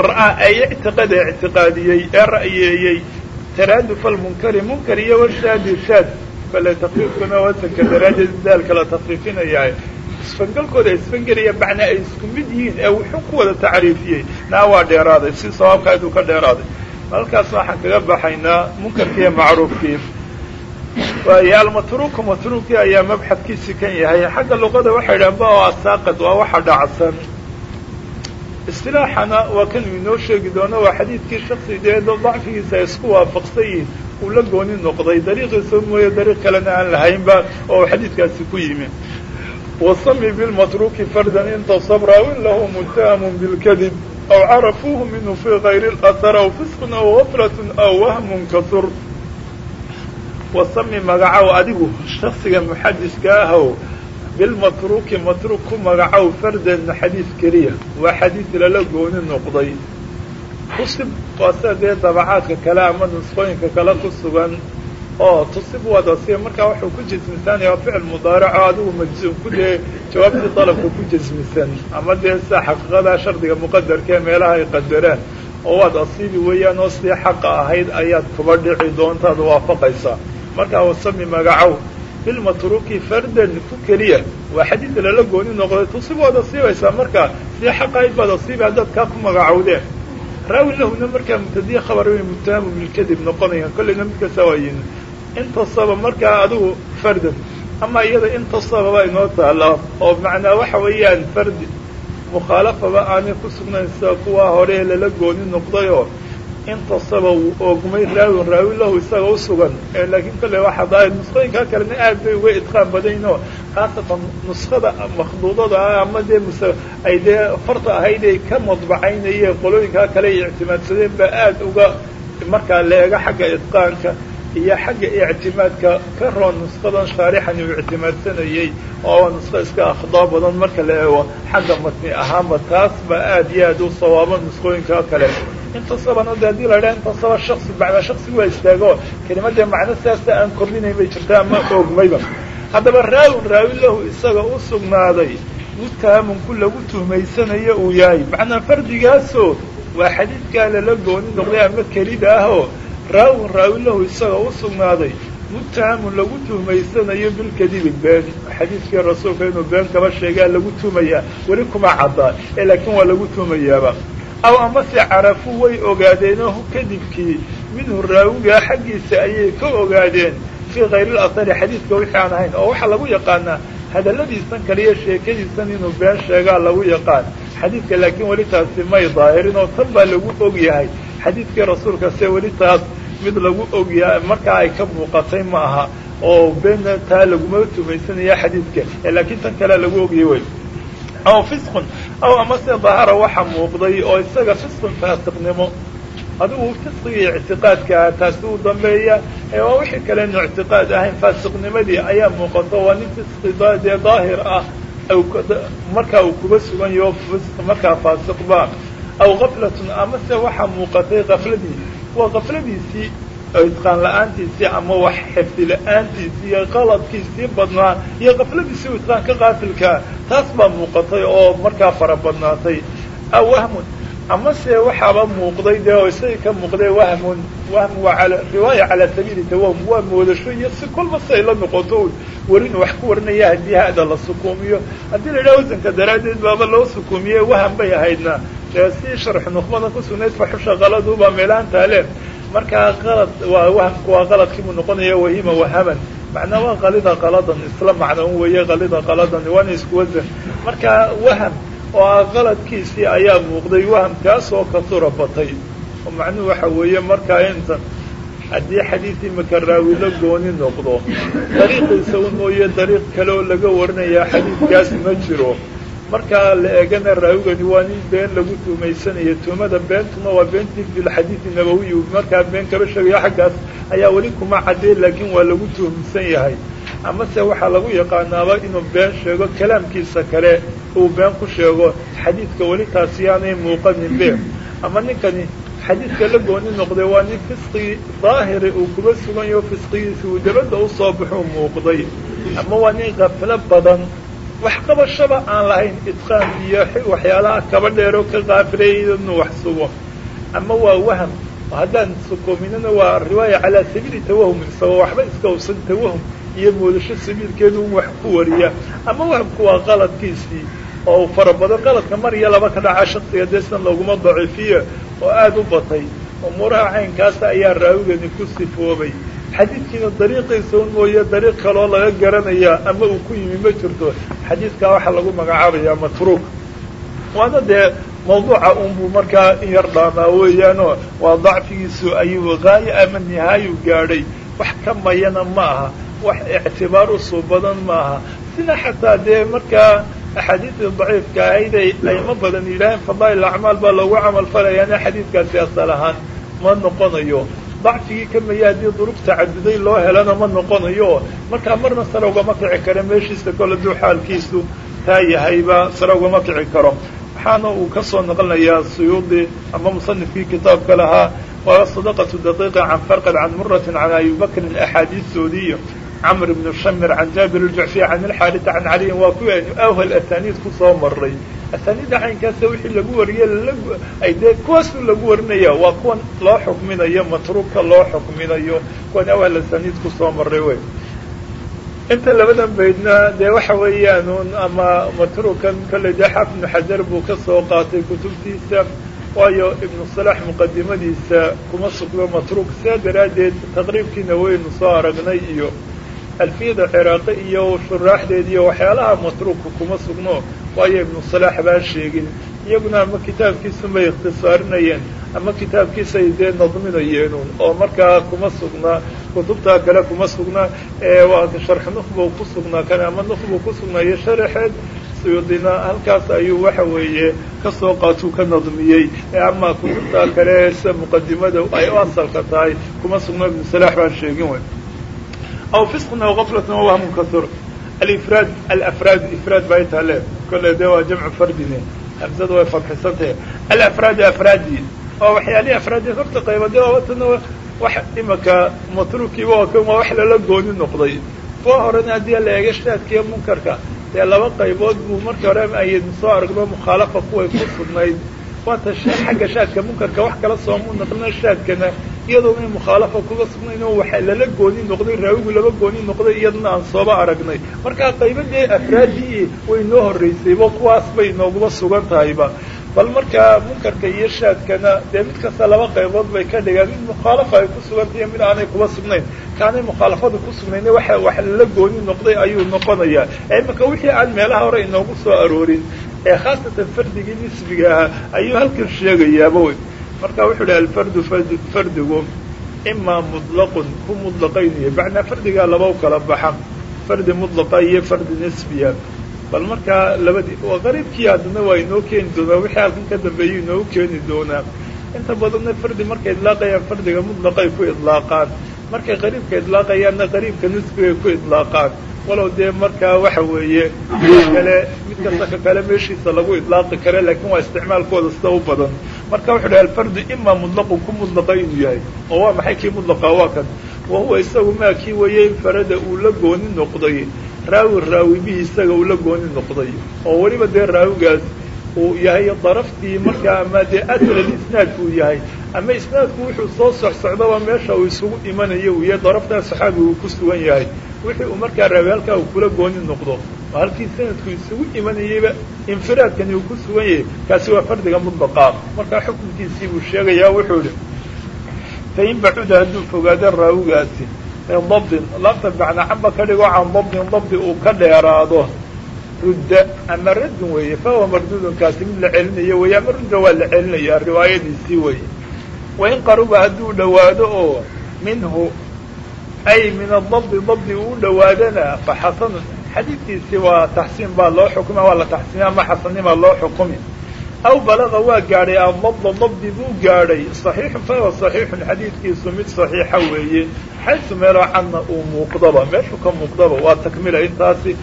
ra'aa ay ictiqada ictiqaadiyey ee ra'yeeyey taraadufa almunkari munkar iyo washaadi shaad kale takfiifkuna wasanka daraaddeed daalka la takfiifinayaa isfangalkooda isfangelaya macnaa ay isku mid yihiin ee wuxuu ku wada tacriifiyey naa waa dheeraaday si sawaabka ayduu ka dheeraaday halkaas waxaan kaga baxaynaa munkarkiiyo macruufkii waayo almatruuku matruukii ayaa mabxadkiisi kan yahay xagga luqada waxay idhahan ba asaaqad waa waxa dhacsan istilaaxana waa kan uu inoo sheegi doono waa xadiidkii shaksi dee dacfigiisa ay isku waafaqsan yihiin uu la gooni noqday. Dariiqiisa mooye dariiq kalena aan lahaynba oo xadiidkaasi ku yimi. Wasami bilmatruuki fardan intasab raawin lahu muttahamun bilkadib aw carafuuhu minhu fii kayri اlahar aw fisqun aw gaflatun aw wahmun kasur wasami magacow adigu shaksiga muxadiska ahow bilmatruuki matruuk ku magacow fardan xadiid keliya waa xadiid lala gooni noqday tusib waa sida dee dabacaadka kale ama nusqooyinka kale ku sugan oo tusib wada si markaa wuxuu ku jasmisanaya waa ficil mudaaraco adigu majzuum ku dee jawaabtii dalabka ku jasmisan ama dee sida xaqiiqada shardiga muqadarka ee meelaha ay qadaraan oo waad asiibi weeyaan oo sidii xaqa ahayd ayaad kuba dhici doontaad waafaqaysaa markaa wasami magacow bilmatruuki fardan ku keliya waa xadiid lala gooni noqday tusib waad asiibaysaa markaa sidii xaqa ahayd baad asiibi haddaad ku magacowdeen raawi lahuna markaa mubtadiya khabar way muttahamu bilkadib noqonayaan kollayna mid kasta waayin intasaba markaa adigu fardan ama iyada intasababa inoo taala oo macnaa waxa weeyaan fardi mukhaalafaba aanay ku sugnayn sida kuwaa hore lala gooni noqdayoo intasaba wuu oogmay raawin raawi lahu isaga u sugan. Laakiin kolley waxaa daahir nusqooyinkaa kalena aad bay uga idqaan badaynoo khaasatan nuskada makhduudada ah ama dee mus ay dee farta ahayd ay ka madbacaynayeen qolooyinkaa kale ay ictimaadsadeen baa aad uga markaa leega xagga idqaanka iyo xagga ictimaadka ka roon nuskadan shaarixani uu ictimaadsanayey oo nuska iska akhdaa badan marka la eego xagga matni ahaanba taas baa aad iyo aad u sawaabo nuskooyinkaa kale. Intasabana de haddii la idhaha intasaba shaksi bacda shaksi waa istaago. Kelimadee macno sidaasa aan kordhinayn bay jirta ama oogmayba haddaba raawin raawi lahu isaga u sugnaaday mutahamun ku lagu tuhmaysanayo uu yahay. Macnaa fardigaasoo waa xadiidkaa lala gooni noqday ama kelida ahoo raawin raawi lahu isaga u sugnaaday. Mutahamun lagu tuhmaysanayo bilkadibi been. Xadiidkii rasuulka inuu been kaba sheegaa lagu tuhumayaa weli kuma caddaa ee laakiin waa lagu tuhumayaaba aw amase carafuu way ogaadeenoo kadibkii minhu raawigaa xaggiisa ayay ka ogaadeen. Fii kayri lasari xadiidka wixii aan ahayn oo waxaa lagu yaqaanaa hadalladiisan kaliya sheekadiisan inuu been sheegaa lagu yaqaan. Xadiidka laakiin weli taasi may daahirin oo tan baa lagu og yahay xadiidkii rasuulka se weli taas mid lagu og yahay markaa ay ka muuqatay ma aha oo been taa laguma tumaysanaya xadiidka laakiin tan kale lagu ogyahay wey aw fisqun aw amase dahara waxa muuqday oo isaga fisqun faasiqnimo. Adigu fisqigii ictiqaadkaa taasi u dambeeya waa wixii kalenu ictiqaad ahayn faasiqnimadii ayaa muuqato waa nin fisqi dee daahir ah markaa uu kuba sugan yaho markaa faasiqba aw kaflatun amase waxaa muuqatay kafladii waa kafladiisii itqaan la'aantiisii ama wax xifdi la'aantiisii iyo qaladkiisii badnaa iyo kafladiisii u itqaan ka qaafilkaa taas baa muuqatay oo markaa fara badnaatay aw wahmun amase waxaaba muuqday dee oo isagii ka muuqday wahmun wahm waa riwaaya calaa sabiili tawahum waa moodasho iyo si kolba si ay la noqoto warin wax ku warinaya haddii hada la sukuumiyo haddii la yidhaha wasanka daraaddeed baaba loo sukuumiye waham bay ahaydna dee si sharx nuqmada ku sugnayd faxusha qaladuba meelahan taaleen markaa qalad waa wahamku waa qaladkiibuu noqonaya wahima wahaman macnaa waa qalida qaladan isla macna un weeye qalida qaladan waana isku markaa waham oo ah qaladkiisii ayaa muuqday wahamkaasoo kasura batay oo macnuhu waxa weeye markaa intan haddii xadiid imika raawi la gooni noqdo dariiqiisa un mooye dariiq kale oo laga warinayaa xadiidkaas ma jiro markaa la eegana raawigani waa nin been lagu tuumaysanayo. Tuumada beentuna waa beentii filxadiidi nabawiy markaa been kaba sheegayo xaggaas ayaa weli kuma caddeyn laakiin waa lagu tuhumsan yahay. Amase waxaa lagu yaqaanaaba inuu been sheego kalaamkiisa kale uu been ku sheego. Xadiidka weli taasi yaanay muuqanin be ama ninkani xadiidka la gooni noqday waa nin fisqigii daahiri uu kuba sugan yaho fisqigiisi uu dabadda u soo baxuu muuqday. Ama waa nin kaflo badan wax qabashaba aan lahayn itqaan iyo waxyaalaha kaba dheero ka qaafilay inuu wax sugo. Ama waa waham haddaan sukuminana waa riwaaya calaa sabiili tawahum isagoo waxba iska hubsan tawahum iyo moodasho sabiilkeedu un wax ku wariya. Ama wahamku waa qaladkiisii oo fara badan qaladka mar iyo laba ka dhaca shaksiga deesan looguma daciifiye oo aada u batay. Umuuraha caynkaasa ayaa raawigani ku sifoobay xadiidkiina dariiqiisa un mooye dariiq kaloo laga garanayaa ama uu ku yimi ma jirto. Xadiidkaa waxaa lagu magacaabayaa matruuk. Waana dee mawduuca unbuu markaa in yar dhaamaa weeyaanoo waa dacfigiisu ayuu gaayo ama nihaayu gaadhay. Wax ka mayana ma aha. Wax ictibaar usuu badan ma aha. Sina xataa dee markaa axaadiidii daciifka ahayday ayma badan yidhaaheen fadaa'il acmaal baa loogu camal falayaana xadiidkaasi asal ahaan ma noqonayo dacfigii ka maya haddii duruq tacaduday loo helana ma noqonayo. Markaa marna sare ugama kici kara meeshiisa kole duu xaalkiisu taa yahayba sare ugama kici karo. Waxaana uu ka soo naqlinayaa suyuudi ama musanifkii kitaabka lahaa waa sadaqatu daqiiqa can farqad can muratin can abi bakrin axaadiistoodii camr ibnu shamir can jaabir aljucfiy can ilxaarita can caliyin waa kuwi aynu awhal asaniid ku soo maray asaniidda caynkaasa wixii lagu wariye ay dee kuwaasuu lagu warinaya waa kuwan loo xukminayo matruuka loo xukminayo kuwan awhal ku soo maray wey. Inta labadan baydna dee waxa weeyaan ama matruukan kolley dee xaaf ibnu xajar buu ka soo qaatay kutubtiisa waayo ibnu salax muqadimadiisa kuma sugno matruuk sidaa daraaddeed taqriibkiina waynu soo aragnay iyo alfiyada ciraaqi iyo shuraaxdeed iyo waxyaalaha matruuka kuma sugno waayo ibnu salaax baan sheegin. Iyaguna ama kitaabkiisunbay ikhtisaarinayeen ama kitaabkiisay dee nadminayeen oo markaa kuma sugnaa kutubtaa kale kuma sugnaa waa sharx nukbuu ku sugnaa kan ama nukbuu ku sugnaayo sharaxeed suyuudina halkaas ayuu waxa weeye ka soo qaatuu ka nadmiyey. Ama kutubtaa kale sida muqadimada ay u asalka tahay kuma sugno ibnu salaax baan sheegin wey aw fisqun aw gaflatun aw wahmun kasur alifraad alafraad ifraad baa intaa le kolle dee waa jamcu fardine hamsada way fadxisantahe alafraadu afraadi oo waxyaalihii afraadee horta qaybade obatana wax imanka matrukiiba oo kan waa wax lala gooni noqday kuwa horena haddii la eega shaadkiiyo munkarka dee laba qaybood buu markii hore aynu soo aragno mukhaalafa kuway ku sugnayd waata xagga shaadka munkarka wax kala soomu naqlina shaadkana iyadoo may mukhaalafa kuga sugnayn oo waxa lala gooni noqday raawigu laba gooni noqday iyadana aan sooba aragnay. Markaa qaybadee afraadii way noo horraysayba kuwaas bay nooguma sugan tahayba. Bal markaa munkarka iyo shaadkana dee mid kasta laba qaybood bay ka dhigeen mid mukhaalafa ay ku sugantahiyo mid aanay kuba sugnayn. Kaanay mukhaalafadu ku sugnayne waxa wax lala gooni noqday ayuu noqonayaa imanka wixii aan meelaha hore inoogu soo aroorin ee khaasatan fardigii nisbiga ahaa ayuu halkan sheegayaaba marka wuxuu ihi alfardu fardigu imaa mutlaqun ku mutlaqaynaya macnaa fardigaa laba u kala baxa fardi mutlaqa iyo fardi nisbiya. Bal markaa labadii qariibkii haddana waa inoo keeni doonaa wixii halkan ka dambeeyay inoogu keeni doonaa. Inta badanna fardi markay idlaaqayaan fardiga mutlaqay ku idlaaqaan. Markay qariibka idlaaqayaanna qariibka nisbigay ku idlaaqaan. Walow dee markaa waxa weeye kale mid kasta ka kale meeshiisa lagu idlaaqi kare laakiin waa isticmaalkooda sida u badan marka wuxu uhi alfardu imaa mutlaqun ku mutlaqa inuu yahay. Oo waa maxay kii mutlaqa waa kan. Wa isagu maa kii weeye infarada uu la gooni noqday. Raawi raawi isaga uu la gooni noqday. Oo weliba dee raawigaas uu yahay daraftii markaa ama dee asalal isnaadku uu yahay. Ama isnaadku wuxuu soo socsocdaba meesha uu isugu imanayo uu yahay daraftaa saxaabi uu ku sugan yahay. Wixii uu markaa raawi uu kula gooni noqdo. Halkii sanadku isugu imanayeyba infiraadkani uu ku sugan yahay. Kaasi waa fardiga mudlaqaa markaa xukunkiisii buu sheegayaa wuxuu idhi fain bacuda hadduu fogaado raawigaasi min dabdin laabta macnaa camba ka dhigo can dabdin dabdi uu ka dheeraado rudda ama raddun weeye fahuwa mardudunkaasi mid la celinayo weeye ama rudda waa la celinayaa riwaayadiisii weeye. Wain qaruba hadduu dhowaado oo minhu ay min adabdi dabdi uu dhowaadana fa xasanun xadiidkiisi waa taxsiin baa loo xukuma waa la taxsiina ama xasannimaa loo xukumi. Aw balaqa waa gaadhay adabda dabdi buu gaadhay saxiixun fahuwa saxiixun xadiidkiisu mid saxiixa weeye. Xaysu meeloo cadna uu muuqdaba meeshuu ka muuqdaba waa takmila intaasi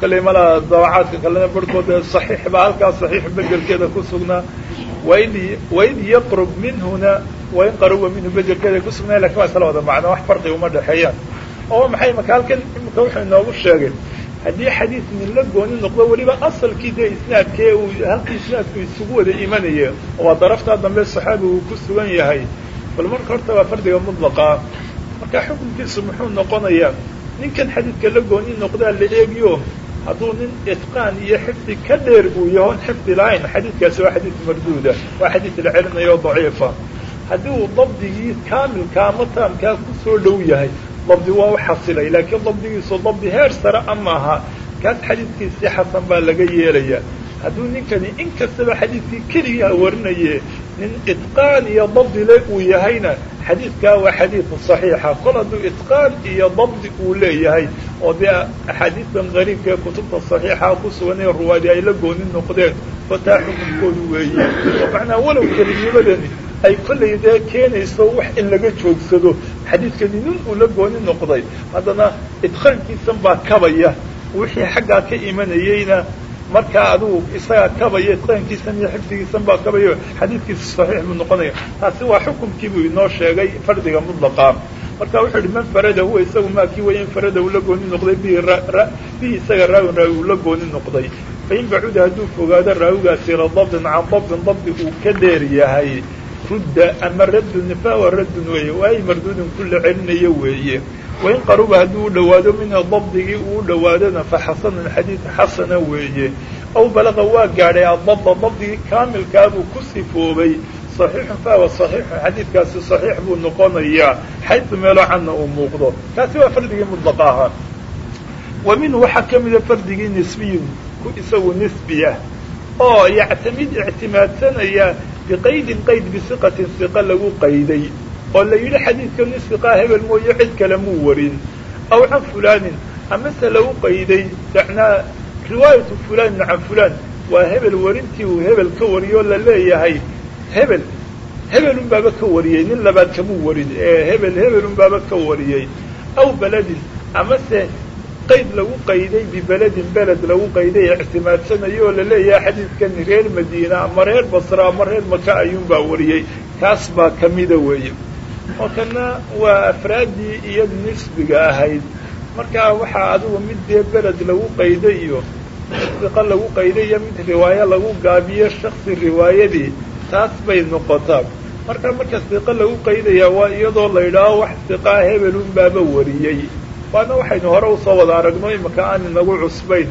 kallay malaa dawacaadka kalena barhkood صaxiix baa halkaas صaxiix bedelkeeda ku sugnaa waid waid yaqrub minhuna wain qaruba minhu bedelkeeda ku sugnaa laakiin waa isla wada wax farqi uma dhexeeyaan. Oo maxay maka halkan imika wuxuu inoogu sheegay haddii xadiid la gooni noqdo weliba asalkii dee isnaadkee uu halkii isnaadku isugu wada imanaya oo waa daraftaa dambe saxaabi uu ku sugan yahay bal marka horta waa fardiga mudlaqa. Marka xukunkiisu muxuu noqonayaa ninkan xadiidka la gooni noqdaa la eegiyo hadduu nin itqaan iyo xifdi ka dheer uu yahoon xifdi lahayn xadiidkaasi waa xadiid marduuda waa xadiid la celinayo daciifa. Haddii uu dabdigii kaamilka ama taamkaa ku soo dhow yahay dabdi waa u laakiin dabdigiisu dabdi heer sare ama aha kaas xadiidkiisii xasan baa laga yeelaya hadduu ninkani in kastaba xadiidkii keligaa warinaye nin itqaan iyo dabdile uu yahayna xadiidkaa waa xadiid صaxiixa kol hadduu itqaan iyo dabdi uu leeyahay oo dee axaadiistan qariibka ee kutubta صaxiixa ku sugan ee ruwaadi ay la gooni noqdeen fataa xukunkoodu weeye. Macnaa walow kelinimadani ay kollay dee keenayso wax in laga joogsado. Xadiidkani nin uu la gooni noqday haddana idqaankiisan baa kabaya. Wixii xaggaa ka imanayeyna markaa adugu isagaa kabaya idqaankiisan iyo xifdigiisan baa kabayo xadiidkiisa saxiix buu noqonaya. Taasi waa xukumkii buu inoo sheegay fardiga mudlaqa. Marka wuxuu yihi man farada huwa isagu maa kii waya in farada uu la gooni noqday bihi isaga raawin raawi uu la gooni noqday. Fain bacuda hadduu fogaado raawigaasi ila dabdin can dabdin dabdi uu ka dheer yahay. Rudda ama raddun fahuwa raddun weeye waayo marduudin ku la celinayo weeye wain qaruba haddii u dhowaado minha dabdigii uu dhowaadona fa xasanun xadiid xasana weeye aw balaqa waa gaadhay adabda dabdigii kaamilkaabuu ku sifoobay saxiixun fawa saxiixun xadiidkaasi saxiix buu noqonayaa xaytu meelo canna uu muuqdo kaasi waa fardigii mudlaqa ahaa wa minhu waxaa ka mida fardigii nisbiyun ku isagu nisbi ah oo yactamid ictimaadsanaya biqaydin qayd oo la yidhi xadiidka nin siqaa hebel mooye cid kale muu warin aw can fulaanin amase lagu qayday macnaa riwaayatu fulaanin can fulaan waa hebel warintii uu hebel ka wariyoo la leeyahay hebel hebelun baaba ka wariyey nin labaad kamuu warin ee hebel hebelun baaba ka wariyey aw beledin amase qayd lagu qayday bibeledin beled lagu qayday ictimaadsanayo oo la leeyahay xadiidkan reer madiina ama reer basra ama reer maka ayuunbaa wariyey kaas baa ka mida weeye oo kana waa afraaddii iyadu nisbiga ahayd. Markaa waxaa adigu mid dee beled lagu qayday iyo siqo lagu qayday iyo mid riwaayo lagu gaabiyo shaksi riwaayadii taas bay noqotaa. Marka marka siqo lagu qaydayaa waa iyadoo la yidhaaho wax siqaa hebelun baaba wariyey. Waana waxaynu hore u soo wada aragno imaka aan inagu cusbayn.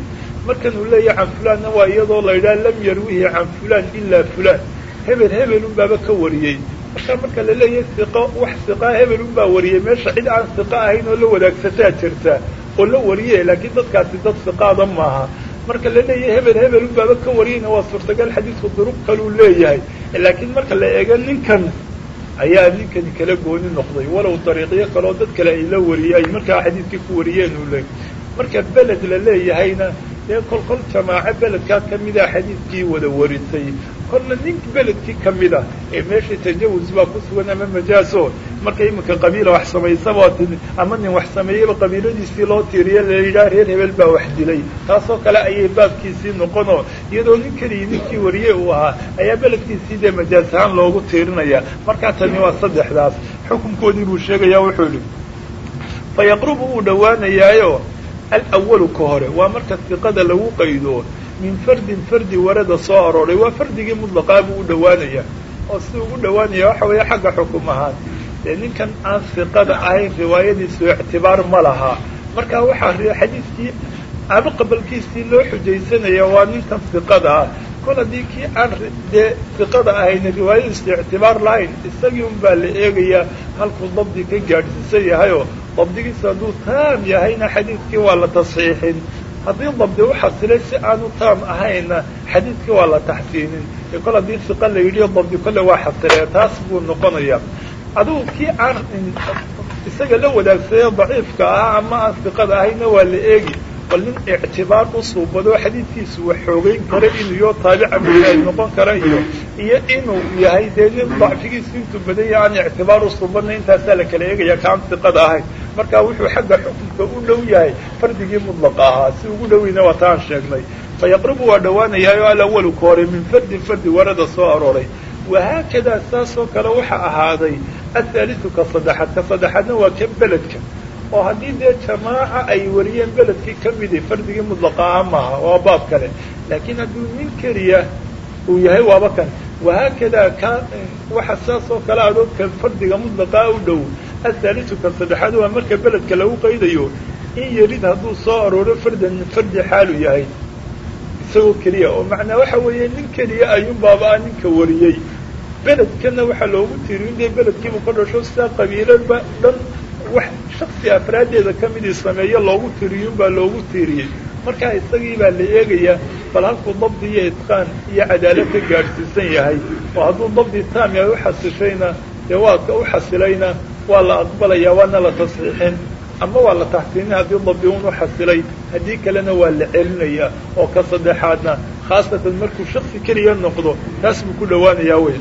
Markanuu leeyahay can fulaanna waa iyadoo la yidhaha lam yarwihi can fulaan ilaa fulaan. Hebel hebelun baaba ka wariyey marka marka la leeyahay siqo wax siqaa hebelun baa wariyey meesha cid aan siqo ahayn oo la wadaagsataa jirta oo la wariye laakiin dadkaasi dad siqaada maaha. Marka la leeyahay hebel hebelun baaba ka wariyeyna waa suurtagal xadiisku duruq kaluu leeyahay. Laakiin marka la eego ninkan ayaa ninkani kala gooni noqday. Walow dariiqyo kaleo dad kale ay la wariyay markaa xadiidkii ku wariyeen uu le marka beled la leeyahayna dee kol jamaaco beledkaa ka mida xadiidkii wada warisay kolna nin beledkii ka mida ee meesha tajawuz baa ku sugan ama majaaso? Marka iminka qabiila wax samaysaba ama nin wax sameeyeyba qabiiladiisii loo tiiriye la yidhaha reer hebel baa wax dilay. Taasoo kale ayay baabkiisii noqonoo. Iyadoo nin keligii ninkii wariye uu ahaa ayaa beledkiisii dee majaas ahaan loogu tiirinaya markaa tani waa saddexdaas. Xukunkoodii buu sheegaya wuxuu yihi fa yaqrubu wuu dhowaanayaayo alawalu ka hore waa marka siqada lagu qaydo min fardin fardi warada soo arooray waa fardigii mutlaqaa buu u dhowaanaya oo si ugu dhowaanaya waxa weeye xagga xukum ahaan dee ninkan aan siqada ahayn riwaayadiisu ictibaar ma laha marka waxaa xadiidkii aba qabalkiisii loo xujaysanaya waa ninkan siqada ah kol haddii kii aan dee siqada ahayn riwaayadiisu ictibaar lahayn isagii un baa la eegayaa halkuu dabdi ka gaadhsiisan yahayoo dabdigiisu hadduu taam yahayna xadiidkii waa la tasxiixin haddii dabdi u xasilay si aanu taam ahayna xadiidkii waa la taxsiinin. Ee kol haddii siqa la yidhi dabdi kolle waa xasilee taas buu noqonaya. Adigu kii aan isaga la wadaagsaye daciifka ahaa ama aan siqada ahayna waa la eegi. Bal nin ictibaar u suubado xadiidkiisu wax kara inuu yo taabica mujaahid noqon kara iyo iyo inuu yahay dee nin dacfigiisu intuu badan yahay aan ictibaar u suubana intaasaa la kala eegaya kaan siqada ahayn marka wuxuu xagga xukunka u dhow yahay fardigii mudlaqa ahaa si ugu dhoweyna waa taan sheegnay. Fayaqrubu waa dhowaanayaayo alawalu ka min fardin fardi warada soo arooray. Wahaakadaa saasoo kale waxa ahaaday athaaliu ka saddexaad ka saddexaadna waa kan beledka. Oo haddii dee jamaaca ay wariyeen beledkii ka midi fardigii mudlaqa aha maaha waa baab kale. Laakiin hadduu nin keliya uu yahay waaba kan wahaakadaa ka waxa saasoo kale adoo kan fardiga mutlaqaa u dhow athaaliu ka saddexaad waa marka beledka lagu qaydayo in yarid hadduu soo arooro fardan fardi xaalu yahay. Isagoo keliya oo macnaa waxa weeye nin keliya ayuun baaba a ninka wariyey. Beledkana waxaa loogu tiiriyo in dee beledkiibu ka dhasho sidaa qabiilaba dhan wax shaksi afraaddeeda ka midii sameeyo loogu tiiriyun baa loogu tiiriyey. Markaa isagii baa la eegayaa bal halkuu dabdi iyo itqaan iyo cadaalad ka gaadhsiisan yahay. Oo hadduu dabdi taam yahay uxasishayna dee waa ka u xasilayna waa la aqbalaya waana la tasxiixin ama waa la taxsiinin haddii dabdi un u xasilay haddii kalena waa la celinaya oo ka saddexaadna khaasatan markuu shaksi keliya noqdo taas ku dhowaanayaa wey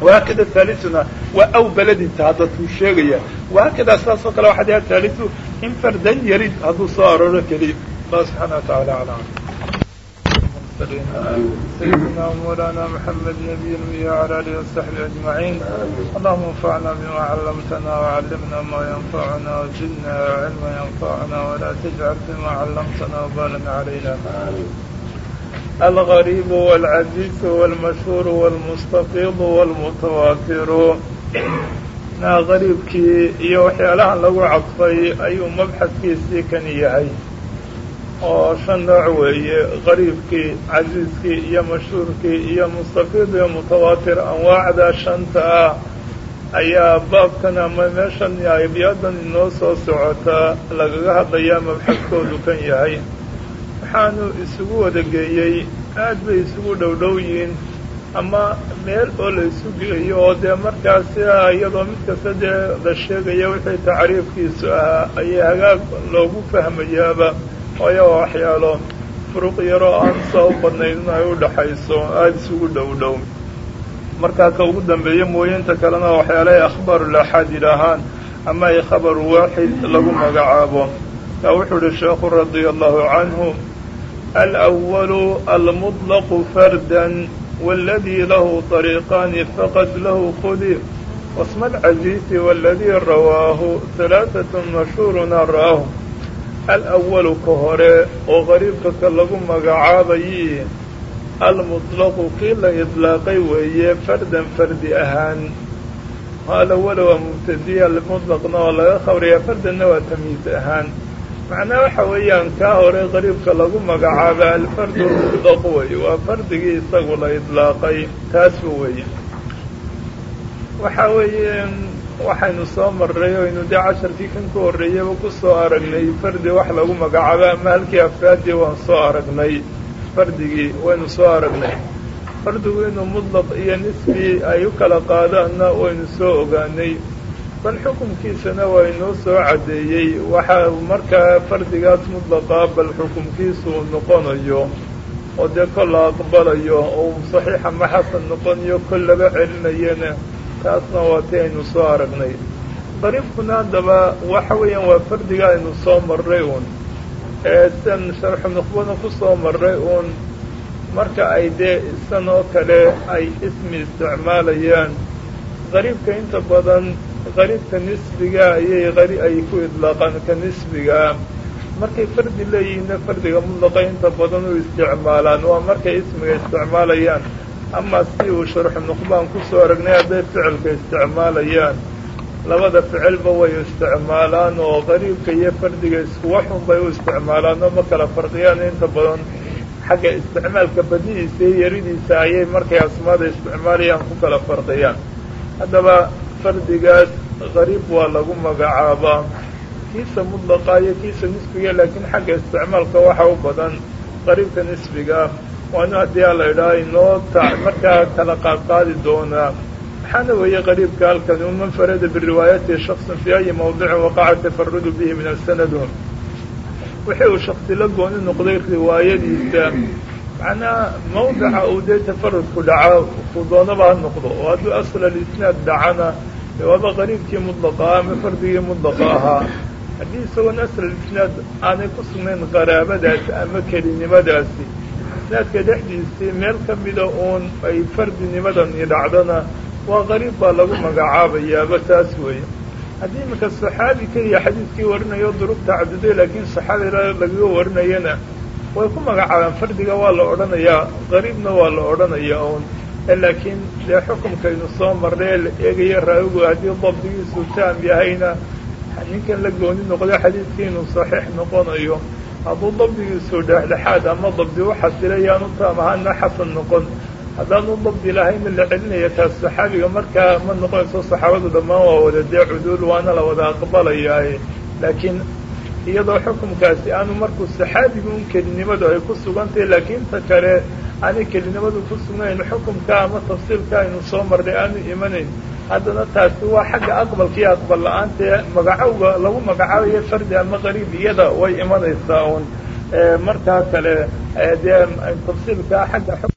wahaakada haalisuna waa aw beledinta hadda sheegaya. Wahaakadaa saasoo kale waxaa dhaha haalisu in fardan yarid hadduu soo arooro keliya. Allah subxaana watacaala aclam سيدنا ومولانا محمد نبي الأنبياء وعلى آله وصحبه أجمعين اللهم انفعنا بما علمتنا وعلمنا ما ينفعنا وزدنا علما ينفعنا ولا تجعل فيما علمتنا وبالا علينا الغريب والعزيز والمشهور والمستفيض والمتواتر na qariibkii iyo waxyaalahan lagu cadfay ayuu mabxadkiisii kan yahay oo shan nooc weeye qariibkii casiiskii iyo mashhuurkii iyo mustafiid iyo mutawaatir anwaacda shanta ah ayaa baabkan ama meeshan abyadan inoo soo socotaa lagaga hadlayaa mabxadkoodu kan yahay. Waxaanu isugu wada geeyey aad bay isugu dhowdhow yihiin ama meel oo la isu geeyo oo dee markaas iyadoo mid kasta dee la sheegaya wixii tacriifkiisu ahaa ayaa hagaag loogu fahmayaaba ooya waxyaalo furuq yaroo aan saa u badnayn in ay u dhaxayso aada isugu dhow dhow markaa ka ugu dambeeya mooye inta kalena waxyaalahay akhbaarulaxaad yidhaahaan ama ay khabaru waaxid lagu magacaabo kaa wuxuu uhi sheekhu radia allahu canhu alأwalu almuطlaqu fardan والذي له طريقان فقد له خذي واسم العزيز والذي رواه ثلاثة مشهورنا رآه الأول كهراء وغريب كاللغو مقعابي المطلق كلا إطلاقي وهي فردا فرد أهان هذا ولو مبتديا المطلقنا ولا خوريا فردا وتمييز أهان macnaa waxa weeyaan kaa hore qariibka lagu magacaaba alfardu lmutlaq wey waa fardigii isagu la idlaaqay taasba weeye waxa weeye waxaynu soo marray oynu dee casharkii kan ka horreeyaba ku soo aragnay. Fardi wax lagu magacaaba ama halkii waan soo aragnay. Fardigii waynu soo aragnay. Fardigu inuu mutlaq iyo nisbi ay u kala qaadaanna waynu soo ogaanay. Bal xukumkiisana waa inoo soo caddeeyey waxa markaa fardigaas mutlaqaa bal xukumkiisu uu noqonayo oo dee kol la aqbalayo oo uu saxiixa ma xasan noqonayo kol laga celinayana taasna waa ti aynu soo aragnay. Qariibkuna haddaba waxa weeyaan waa fardiga aynu soo marray uun. Ee sidan sharxu nuqbada ku soo marray uun. Marka ay dee isan oo kale ay ismi isticmaalayaan. Qariibka inta badan qariibka nisbiga ayay ay ku idlaaqaan ka nisbiga. Markay fardi leeyihiinna fardiga mudlaqa inta badan u isticmaalaan waa markay ismiga isticmaalayaan ama si uu sharxu nuqbaan ku soo aragnay hadday ficilka isticmaalayaan. Labada ficilba way isticmaalaan oo qariibka iyo fardiga isku waxun bay u isticmaalaan. Oo ma kala farqiyaan inta badan xagga isticmaalka badihiisa iyo yaridiisa ayay markay asmaada isticmaalayaan ku kala farqiyaan haddaba fardigaas qariib waa lagu magacaabaa. Kiisa mudlaqa iyo kiisa nisbiga laakiin xagga isticmaalka waxa u badan. Qariibka nisbiga waanu haddii ala idhaha inoo markaa kala qaadqaadi doonaa maxaana weeye qariibka halkan man farada biriwaayati shaksin fii ayi mawdicin waqaca tafarudu bihi min asanadu wixii uu shaksi la gooni noqday riwaayadiisa macnaha mawdica uu dee tafarudku dhaca ku ha noqdo oo hadduu asl alisnaad dhacana waaba qariibkii mudlaqa ama fardigii mudlaqa ahaa haddii isagoon asl alisnaad aanay ku sugnayn qaraabadaasi ama kelinimadaasi isnaadka dhexdiisii meel ka mida uun ay fardinimadani dhacdona waa qariib baa lagu magacaabayaaba taas weeye. Haddii iminka saxaabi keliya xadiidkii warinayo durugta cabdiday laakiin saxaabi lagaga warinayana way ku magacaabaan fardiga waa la odhanayaa qariibna waa la odhanayaa uun laakiin dee xukumkaynu soo marray ee la eegaya raawigu haddii dabdigiisu taam yahayna ninkan la gooni noqdo xadiidkii inuu saxiix noqonayo hadduu dabdigiisu dhexdhexaad ama dabdi u xasila yaanu taam ahaana xasan noqon. Haddaanu dabdi lahayna la celinaya taas saxaabiga markaa ma noqonayso saxaabadu dhammaan waa wada dee cuduul waana la wada aqbalayaaye laakiin iyadoo xukumkaasi aanu markuu saxaabigu un kelinimadu ay ku sugantahay laakiin ta kale aanay kelinimadu ku sugnayn xukumka ama tafsiilka aynu soo marnay aanu imanayn haddana taasi waa xagga aqbalka iyo aqbal la'aanta magacowga lagu magacaabayo fardi ama iyada way imanaysaa un markaa kale dee tafsiilka xagga